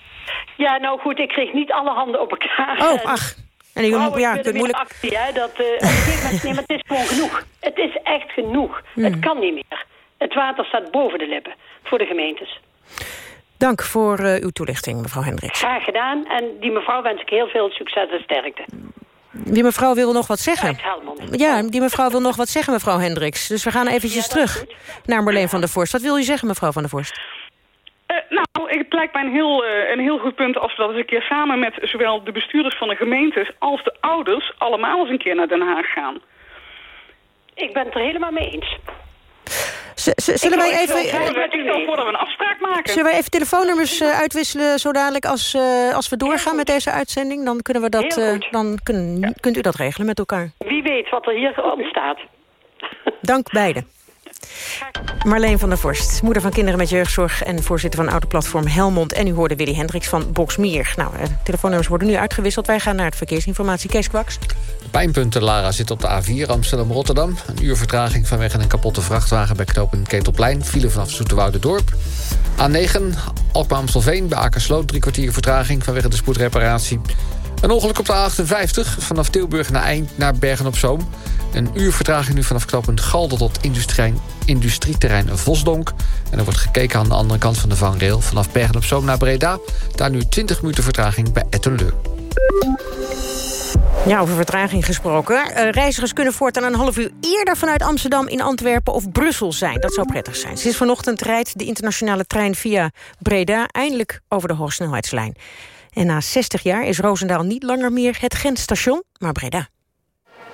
Ja, nou goed, ik kreeg niet alle handen op elkaar. Oh, ach. En Vrouwen ja, meer moeilijk... actie, hè. Dat, eh, moment, nee, maar het is gewoon genoeg. Het is echt genoeg. Hmm. Het kan niet meer. Het water staat boven de lippen voor de gemeentes. Dank voor eh, uw toelichting, mevrouw Hendricks. Graag gedaan. En die mevrouw wens ik heel veel succes en sterkte. Die mevrouw wil nog wat zeggen. Ja, die mevrouw wil nog wat zeggen, mevrouw Hendricks. Dus we gaan eventjes terug naar Marleen van der Vorst. Wat wil u zeggen, mevrouw van der Vorst? Eh, nou, het lijkt mij een heel, eh, een heel goed punt als we dat eens een keer samen met zowel de bestuurders van de gemeentes als de ouders allemaal eens een keer naar Den Haag gaan. Ik ben het er helemaal mee eens. Zullen wij even... Ik stel voor dat we een afspraak maken. Zullen wij even telefoonnummers eh, uitwisselen zo dadelijk als, eh, als we doorgaan met deze uitzending? Dan, kunnen we dat, eh, dan kunt u dat regelen met elkaar. Wie weet wat er hier ontstaat. Dank beiden. Marleen van der Vorst, moeder van kinderen met jeugdzorg... en voorzitter van Oude Platform Helmond. En u hoorde Willy Hendricks van Boxmeer. Nou, telefoonnummers worden nu uitgewisseld. Wij gaan naar het verkeersinformatie. Kees Kwaks. Pijnpunten Lara zit op de A4 Amsterdam-Rotterdam. Een uur vertraging vanwege een kapotte vrachtwagen bij knooppunt Ketelplein. File vanaf Dorp. A9 Alkmaar-Amstelveen bij Akersloot. Drie kwartier vertraging vanwege de spoedreparatie. Een ongeluk op de A58 vanaf Tilburg naar Eind naar Bergen-op-Zoom. Een uur vertraging nu vanaf knooppunt Galder tot industrieterrein Vosdonk. En er wordt gekeken aan de andere kant van de vangrail... vanaf Bergen-op-Zoom naar Breda. Daar nu 20 minuten vertraging bij Ettenleur. Ja, over vertraging gesproken. Eh, reizigers kunnen voortaan een half uur eerder vanuit Amsterdam in Antwerpen of Brussel zijn. Dat zou prettig zijn. Sinds vanochtend rijdt de internationale trein via Breda eindelijk over de hoogsnelheidslijn. En na 60 jaar is Roosendaal niet langer meer het grensstation, maar Breda.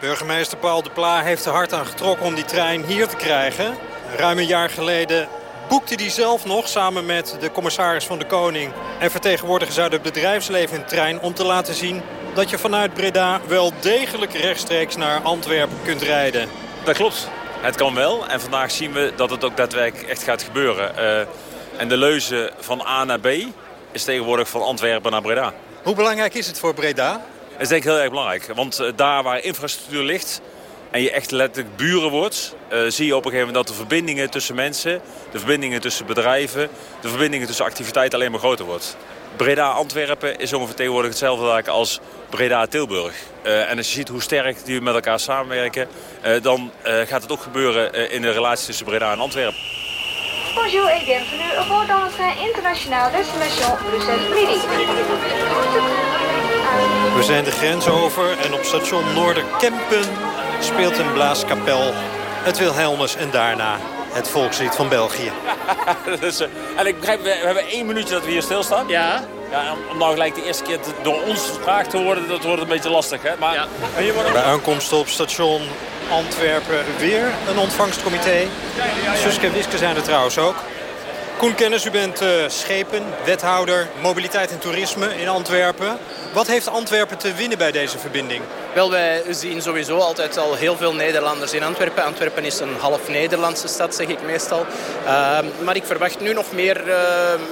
Burgemeester Paul de Pla heeft er hard aan getrokken om die trein hier te krijgen. Ruim een jaar geleden boekte hij zelf nog samen met de commissaris van de Koning... en vertegenwoordigers uit het bedrijfsleven een trein om te laten zien... dat je vanuit Breda wel degelijk rechtstreeks naar Antwerpen kunt rijden. Dat klopt. Het kan wel. En vandaag zien we dat het ook daadwerkelijk echt gaat gebeuren. Uh, en de leuze van A naar B is tegenwoordig van Antwerpen naar Breda. Hoe belangrijk is het voor Breda? Dat is denk ik heel erg belangrijk. Want uh, daar waar infrastructuur ligt en je echt letterlijk buren wordt... Uh, zie je op een gegeven moment dat de verbindingen tussen mensen... de verbindingen tussen bedrijven... de verbindingen tussen activiteiten alleen maar groter wordt. Breda-Antwerpen is ongeveer tegenwoordig hetzelfde als Breda-Tilburg. Uh, en als je ziet hoe sterk die met elkaar samenwerken... Uh, dan uh, gaat het ook gebeuren in de relatie tussen Breda en Antwerpen. Bonjour et bienvenue au bord d'un train international destination Bruxelles-Midi. We zijn de grens over en op station Noorderkempen speelt een blaaskapel het Wilhelmus en daarna het volkslied van België. dus, uh, en ik begrijp, we, we, hebben één minuutje dat we hier stilstaan. Ja. ja om, om nou gelijk de eerste keer te, door ons gevraagd te worden, dat wordt een beetje lastig. Hè? Maar, ja. Bij aankomst op station Antwerpen weer een ontvangstcomité. Suske en Wiske zijn er trouwens ook. Koen Kennis, u bent uh, schepen, wethouder, mobiliteit en toerisme in Antwerpen. Wat heeft Antwerpen te winnen bij deze verbinding? Wel, wij zien sowieso altijd al heel veel Nederlanders in Antwerpen. Antwerpen is een half Nederlandse stad, zeg ik meestal. Uh, maar ik verwacht nu nog meer uh,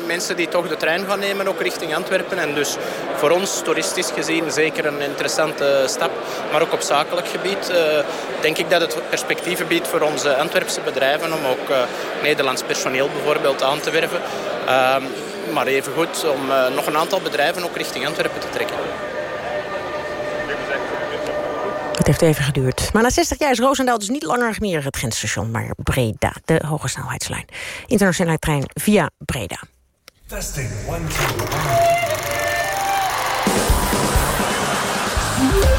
mensen die toch de trein gaan nemen, ook richting Antwerpen. En dus voor ons, toeristisch gezien, zeker een interessante stap. Maar ook op zakelijk gebied uh, denk ik dat het perspectieven biedt voor onze Antwerpse bedrijven om ook Nederlands personeel bijvoorbeeld aan te werven. Ehm, maar even goed om nog een aantal bedrijven ook richting Antwerpen te trekken. Het heeft even geduurd. Maar na 60 jaar is Roosendaal dus niet langer meer het grensstation... maar Breda, de hoge snelheidslijn. Internationale trein via Breda. Testing, one, two,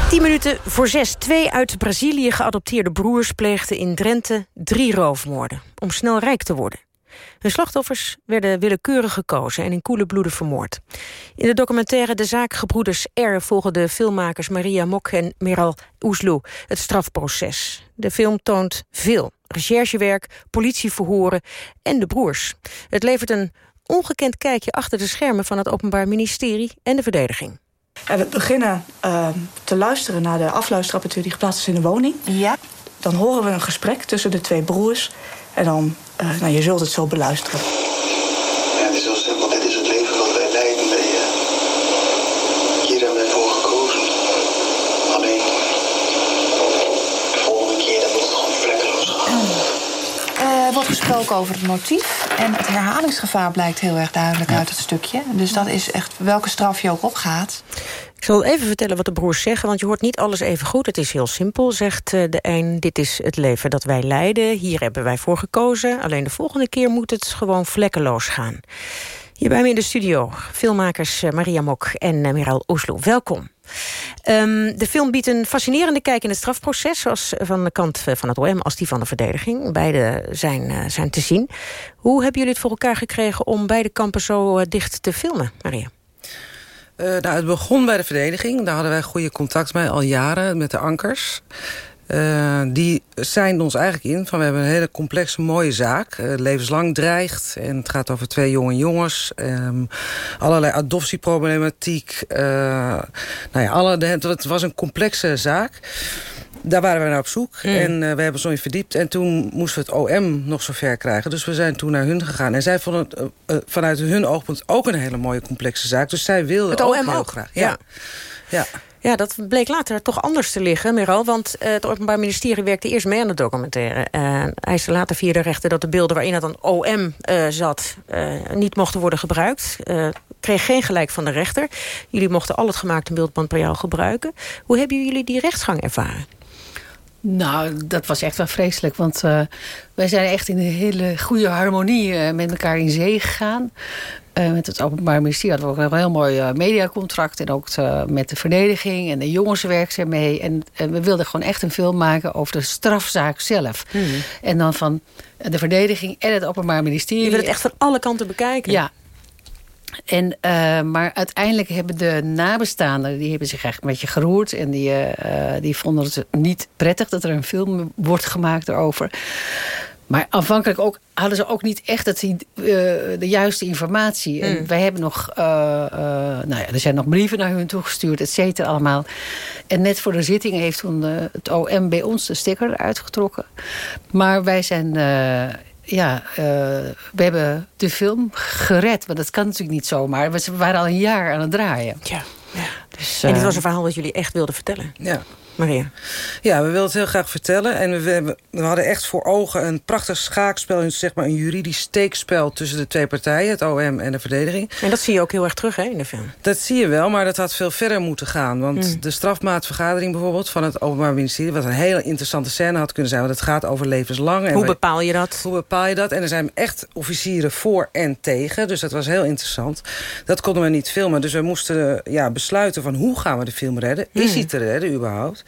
Tien minuten voor zes. Twee uit Brazilië geadopteerde broers pleegden in Drenthe drie roofmoorden. Om snel rijk te worden. Hun slachtoffers werden willekeurig gekozen en in koele bloeden vermoord. In de documentaire De Zaak Gebroeders R volgen de filmmakers Maria Mok en Meral Oesloe het strafproces. De film toont veel recherchewerk, politieverhoren en de broers. Het levert een ongekend kijkje achter de schermen van het Openbaar Ministerie en de verdediging. En we beginnen uh, te luisteren naar de afluisterapparatuur die geplaatst is in de woning. Ja. Dan horen we een gesprek tussen de twee broers. En dan, nou, je zult het zo beluisteren. Wordt gesproken over het motief. En het herhalingsgevaar blijkt heel erg duidelijk uit het stukje. Dus dat is echt welke straf je ook opgaat. Ik zal even vertellen wat de broers zeggen, want je hoort niet alles even goed. Het is heel simpel, zegt eh, de een. Dit is het leven dat wij leiden. Hier hebben wij voor gekozen. Alleen de volgende keer moet het gewoon vlekkeloos gaan. Hier bij me in de studio, filmmakers eh, Maria Mok en eh, Miral Oslo. Welkom. Um, de film biedt een fascinerende kijk in het strafproces... zoals van de kant van het OM als die van de verdediging. Beide zijn, zijn te zien. Hoe hebben jullie het voor elkaar gekregen om beide kampen zo dicht te filmen, Maria? Nou, het begon bij de verdediging. Daar hadden wij goede contact mee al jaren met de ankers. Uh, die zijn ons eigenlijk in van we hebben een hele complexe mooie zaak. Uh, levenslang dreigt en het gaat over twee jonge jongens. Um, allerlei adoptieproblematiek. nou ja, alle, het was een complexe zaak daar waren we naar op zoek. Mm. En we hebben ons in verdiept. En toen moesten we het OM nog zover krijgen. Dus we zijn toen naar hun gegaan. En zij vonden het vanuit hun oogpunt ook een hele mooie complexe zaak. Dus zij wilden het ook OM heel ook. graag. Ja. ja. Ja, dat bleek later toch anders te liggen, Meral. Want uh, het Openbaar Ministerie werkte eerst mee aan de documentaire. Hij is later via de rechter dat de beelden waarin het een OM uh, zat... niet mochten worden gebruikt. kreeg geen gelijk van de rechter. Jullie mochten al het gemaakte beeldmateriaal gebruiken. Hoe hebben jullie die rechtsgang ervaren? Nou, dat was echt wel vreselijk. Want uh, wij zijn echt in een hele goede harmonie uh, met elkaar in zee gegaan. Uh, met het Openbaar Ministerie hadden we ook een heel mooi mediacontract. En ook met de verdediging en de jongenswerkzaamheden. En, en we wilden gewoon echt een film maken over de strafzaak zelf. Hmm. Mm. En dan van de verdediging en het Openbaar Ministerie. Je wil het echt van alle kanten bekijken. Ja, en, uh, maar uiteindelijk hebben de nabestaanden... die hebben zich eigenlijk een beetje geroerd... en die, uh, die vonden het niet prettig dat er een film wordt gemaakt erover. Maar aanvankelijk ook, hadden ze ook niet echt het, uh, de juiste informatie. Mm. En wij hebben nog... Uh, nou ja, er zijn nog brieven naar hun toegestuurd, et cetera, allemaal. En net voor de zitting heeft toen het OM bij ons de sticker eruit getrokken. Maar wij zijn ja, uh, we hebben de film gered. Want dat kan natuurlijk niet zomaar. We waren al een jaar aan het draaien. Ja. ja. Dus, en dit was een verhaal dat jullie echt wilden vertellen. Ja. Maria. Ja, we wilden het heel graag vertellen. En we, hebben, we hadden echt voor ogen een prachtig schaakspel... zeg maar een juridisch steekspel tussen de twee partijen... het OM en de verdediging. En dat zie je ook heel erg terug hè, in de film. Dat zie je wel, maar dat had veel verder moeten gaan. Want mm. de strafmaatvergadering bijvoorbeeld van het Openbaar Ministerie... wat een hele interessante scène had kunnen zijn... want het gaat over levenslang. En hoe bepaal je dat? Hoe bepaal je dat? En er zijn echt officieren voor en tegen. Dus dat was heel interessant. Dat konden we niet filmen. Dus we moesten ja, besluiten van hoe gaan we de film redden? Mm. Is hij te redden überhaupt?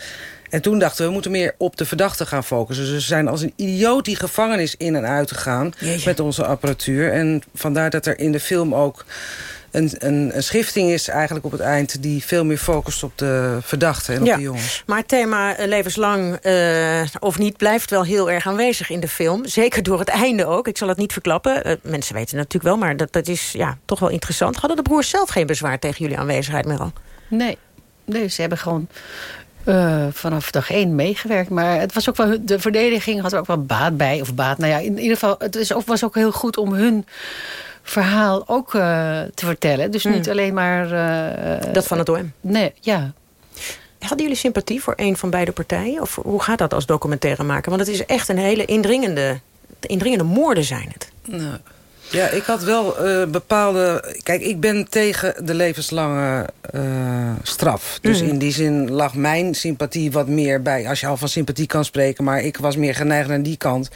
En toen dachten we, we moeten meer op de verdachte gaan focussen. Dus we zijn als een idioot die gevangenis in en uit gegaan... Jeetje. met onze apparatuur. En vandaar dat er in de film ook een, een, een schifting is eigenlijk op het eind... die veel meer focust op de verdachte en op ja. de jongens. Maar het thema uh, levenslang uh, of niet blijft wel heel erg aanwezig in de film. Zeker door het einde ook. Ik zal het niet verklappen. Uh, mensen weten het natuurlijk wel, maar dat, dat is ja, toch wel interessant. Hadden de broers zelf geen bezwaar tegen jullie aanwezigheid, Meral? Nee. Nee, ze hebben gewoon Uh, vanaf dag één meegewerkt. Maar het was ook wel, de verdediging had er ook wel baat bij. Of baat, nou ja, in ieder geval, het is ook, was ook heel goed om hun verhaal ook uh, te vertellen. Dus niet Hmm. alleen maar... uh, Dat van het OM? Nee, ja. Hadden jullie sympathie voor een van beide partijen? Of hoe gaat dat als documentaire maken? Want het is echt een hele indringende... Indringende moorden zijn het. Nou, ja, ik had wel uh, bepaalde... Kijk, ik ben tegen de levenslange uh, straf. Dus Mhm. in die zin lag mijn sympathie wat meer bij... als je al van sympathie kan spreken. Maar ik was meer geneigd naar die kant.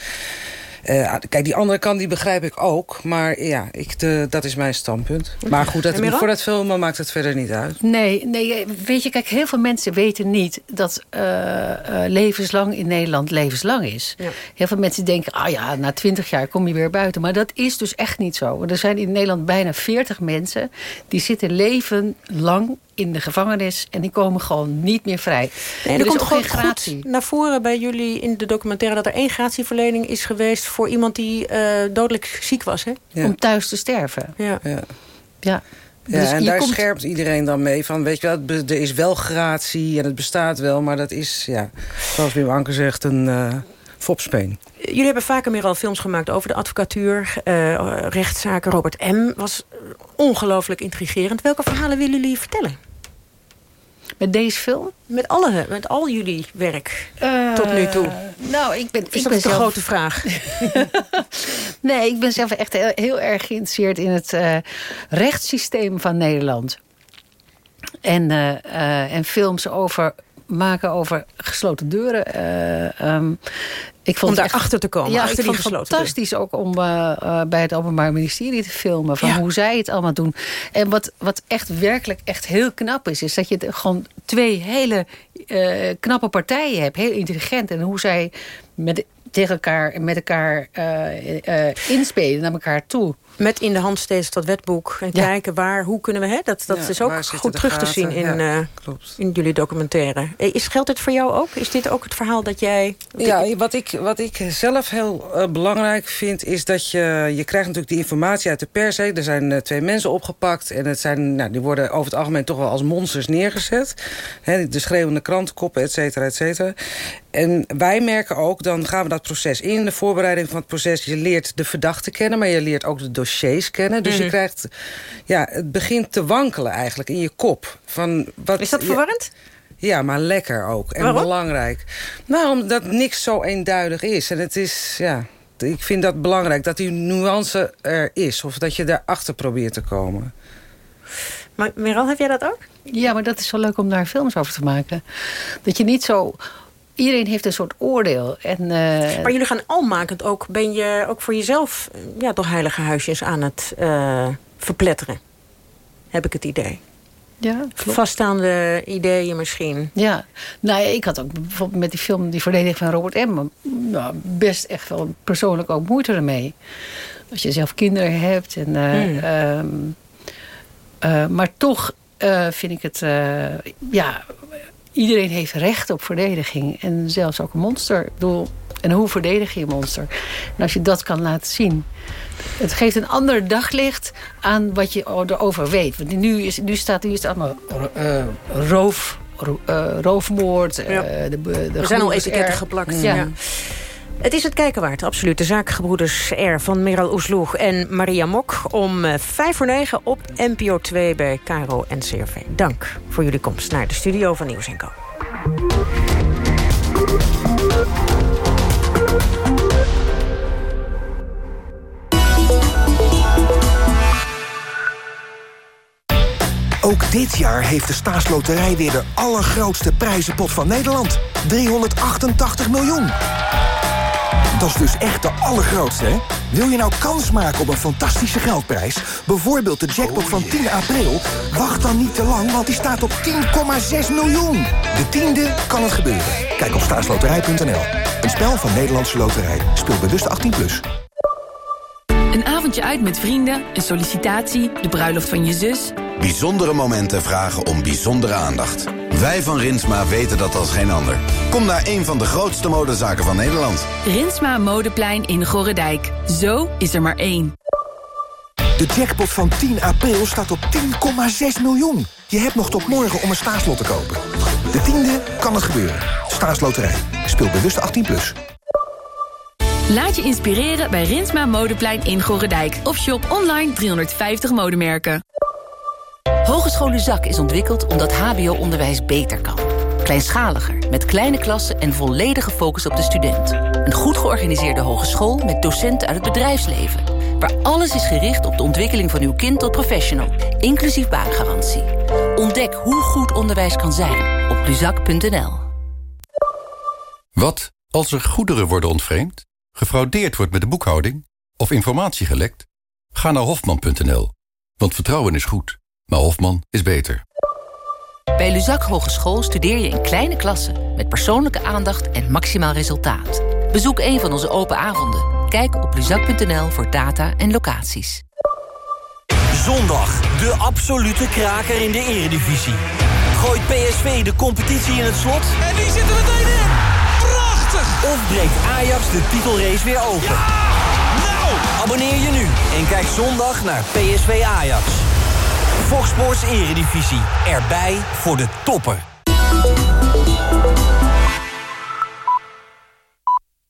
Uh, kijk, die andere kant die begrijp ik ook. Maar ja, ik, de, dat is mijn standpunt. Maar goed, dat, voor dat filmen maakt het verder niet uit. Nee, nee, weet je, kijk, heel veel mensen weten niet... dat uh, uh, levenslang in Nederland levenslang is. Ja. Heel veel mensen denken, ah ja, na twintig jaar kom je weer buiten. Maar dat is dus echt niet zo. Er zijn in Nederland bijna 40 mensen... die zitten leven lang in de gevangenis en die komen gewoon niet meer vrij. Nee, er, er komt gewoon goed naar voren bij jullie in de documentaire... dat er één gratieverlening is geweest voor iemand die uh, dodelijk ziek was. Hè? Ja. Om thuis te sterven. Ja. ja. ja. Ja, dus en daar komt... scherpt iedereen dan mee van, weet je wel, er is wel gratie en het bestaat wel, maar dat is, ja, zoals Wim Anker zegt, een uh, fopspeen. Jullie hebben vaker meer al films gemaakt over de advocatuur, uh, rechtszaken. Robert M. was ongelooflijk intrigerend. Welke verhalen willen jullie vertellen? Met deze film? Met, alle, met al jullie werk uh, tot nu toe. Nou, ik ben... Is ik dat ben grote vraag? nee, ik ben zelf echt heel, heel erg geïnteresseerd in het uh, rechtssysteem van Nederland. En, uh, en films over maken over gesloten deuren. Um, ik vond om daarachter te komen. Ja, achter ik vond het fantastisch ook om uh, uh, bij het Openbaar Ministerie te filmen. Van ja. hoe zij het allemaal doen. En wat, wat echt werkelijk echt heel knap is... is dat je gewoon twee hele uh, knappe partijen hebt. Heel intelligent. En hoe zij met, tegen elkaar, met elkaar inspelen naar elkaar toe. Met in de hand steeds dat wetboek. En ja. kijken waar, hoe kunnen we... Hè? Dat, dat ja, is ook goed terug gaten. te zien in, ja, uh, in jullie documentaire. Is, geldt het voor jou ook? Is dit ook het verhaal dat jij... Ja, wat ik, wat ik zelf heel uh, belangrijk vind... is dat je... Je krijgt natuurlijk die informatie uit de pers. Hè. Er zijn uh, twee mensen opgepakt. En het zijn, nou, die worden over het algemeen toch wel als monsters neergezet. Hè, de schreeuwende krantenkoppen, et cetera, et cetera. En wij merken ook, dan gaan we dat proces in. De voorbereiding van het proces. Je leert de verdachte kennen, maar je leert ook de dossiers kennen. Dus mm -hmm. je krijgt, ja, het begint te wankelen eigenlijk in je kop. Van wat, Is dat verwarrend? Ja, ja, maar lekker ook. En Waarom? belangrijk. Nou, omdat niks zo eenduidig is. En het is, ja, ik vind dat belangrijk. Dat die nuance er is. Of dat je daarachter probeert te komen. Maar Meral, heb jij dat ook? Ja, maar dat is wel leuk om daar films over te maken. Dat je niet zo iedereen heeft een soort oordeel. En, uh... Maar jullie gaan almakend ook, ben je ook voor jezelf ja, toch heilige huisjes aan het uh, verpletteren. Heb ik het idee. Ja, klopt. Vaststaande ideeën misschien. Ja, nou ik had ook bijvoorbeeld met die film Die Verdediging van Robert M. Nou, best echt wel persoonlijk ook moeite ermee. Als je zelf kinderen hebt. En, uh, hmm. uh, maar toch vind ik het, ja, iedereen heeft recht op verdediging. En zelfs ook een monster. Ik bedoel, en hoe verdedig je een monster? En als je dat kan laten zien... Het geeft een ander daglicht aan wat je erover weet. Want nu, is, nu staat nu is het allemaal uh, roof, uh, roofmoord. Ja. Uh, de, de er zijn al etiketten geplakt. Ja. ja. Het is het kijken waard, absoluut. De zaakgebroeders R van Meral Oesloeg en Maria Mok... om vijf voor negen op NPO 2 bij Caro en CRV. Dank voor jullie komst naar de studio van Nieuws Co. Ook dit jaar heeft de staatsloterij weer de allergrootste prijzenpot van Nederland. 388 miljoen. Dat is dus echt de allergrootste, hè? Wil je nou kans maken op een fantastische geldprijs? Bijvoorbeeld de jackpot van 10 april? Wacht dan niet te lang, want die staat op 10,6 miljoen. De tiende kan het gebeuren. Kijk op staatsloterij.nl. Een spel van Nederlandse Loterij. Speel bewust 18+. Plus. Een avondje uit met vrienden, een sollicitatie, de bruiloft van je zus... Bijzondere momenten vragen om bijzondere aandacht. Wij van Rinsma weten dat als geen ander. Kom naar een van de grootste modezaken van Nederland. Rinsma Modeplein in Gorredijk. Zo is er maar één. De jackpot van 10 april staat op 10,6 miljoen. Je hebt nog tot morgen om een staatslot te kopen. De tiende kan het gebeuren. Staatsloterij. Speel bewust 18+. Plus. Laat je inspireren bij Rinsma Modeplein in Gorredijk. Of shop online 350 modemerken. Hogeschool Zak is ontwikkeld omdat hbo-onderwijs beter kan. Kleinschaliger, met kleine klassen en volledige focus op de student. Een goed georganiseerde hogeschool met docenten uit het bedrijfsleven. Waar alles is gericht op de ontwikkeling van uw kind tot professional. Inclusief baangarantie. Ontdek hoe goed onderwijs kan zijn op luzak.nl. Wat als er goederen worden ontvreemd, gefraudeerd wordt met de boekhouding of informatie gelekt? Ga naar hofman.nl, want vertrouwen is goed, maar Hofman is beter. Bij Luzak Hogeschool studeer je in kleine klassen... met persoonlijke aandacht en maximaal resultaat. Bezoek een van onze open avonden. Kijk op luzak.nl voor data en locaties. Zondag, de absolute kraker in de eredivisie. Gooit PSV de competitie in het slot? En die zitten meteen in! Prachtig! Of breekt Ajax de titelrace weer open? Nou! Abonneer je nu en kijk zondag naar PSV Ajax. Fox Eredivisie. Erbij voor de toppen.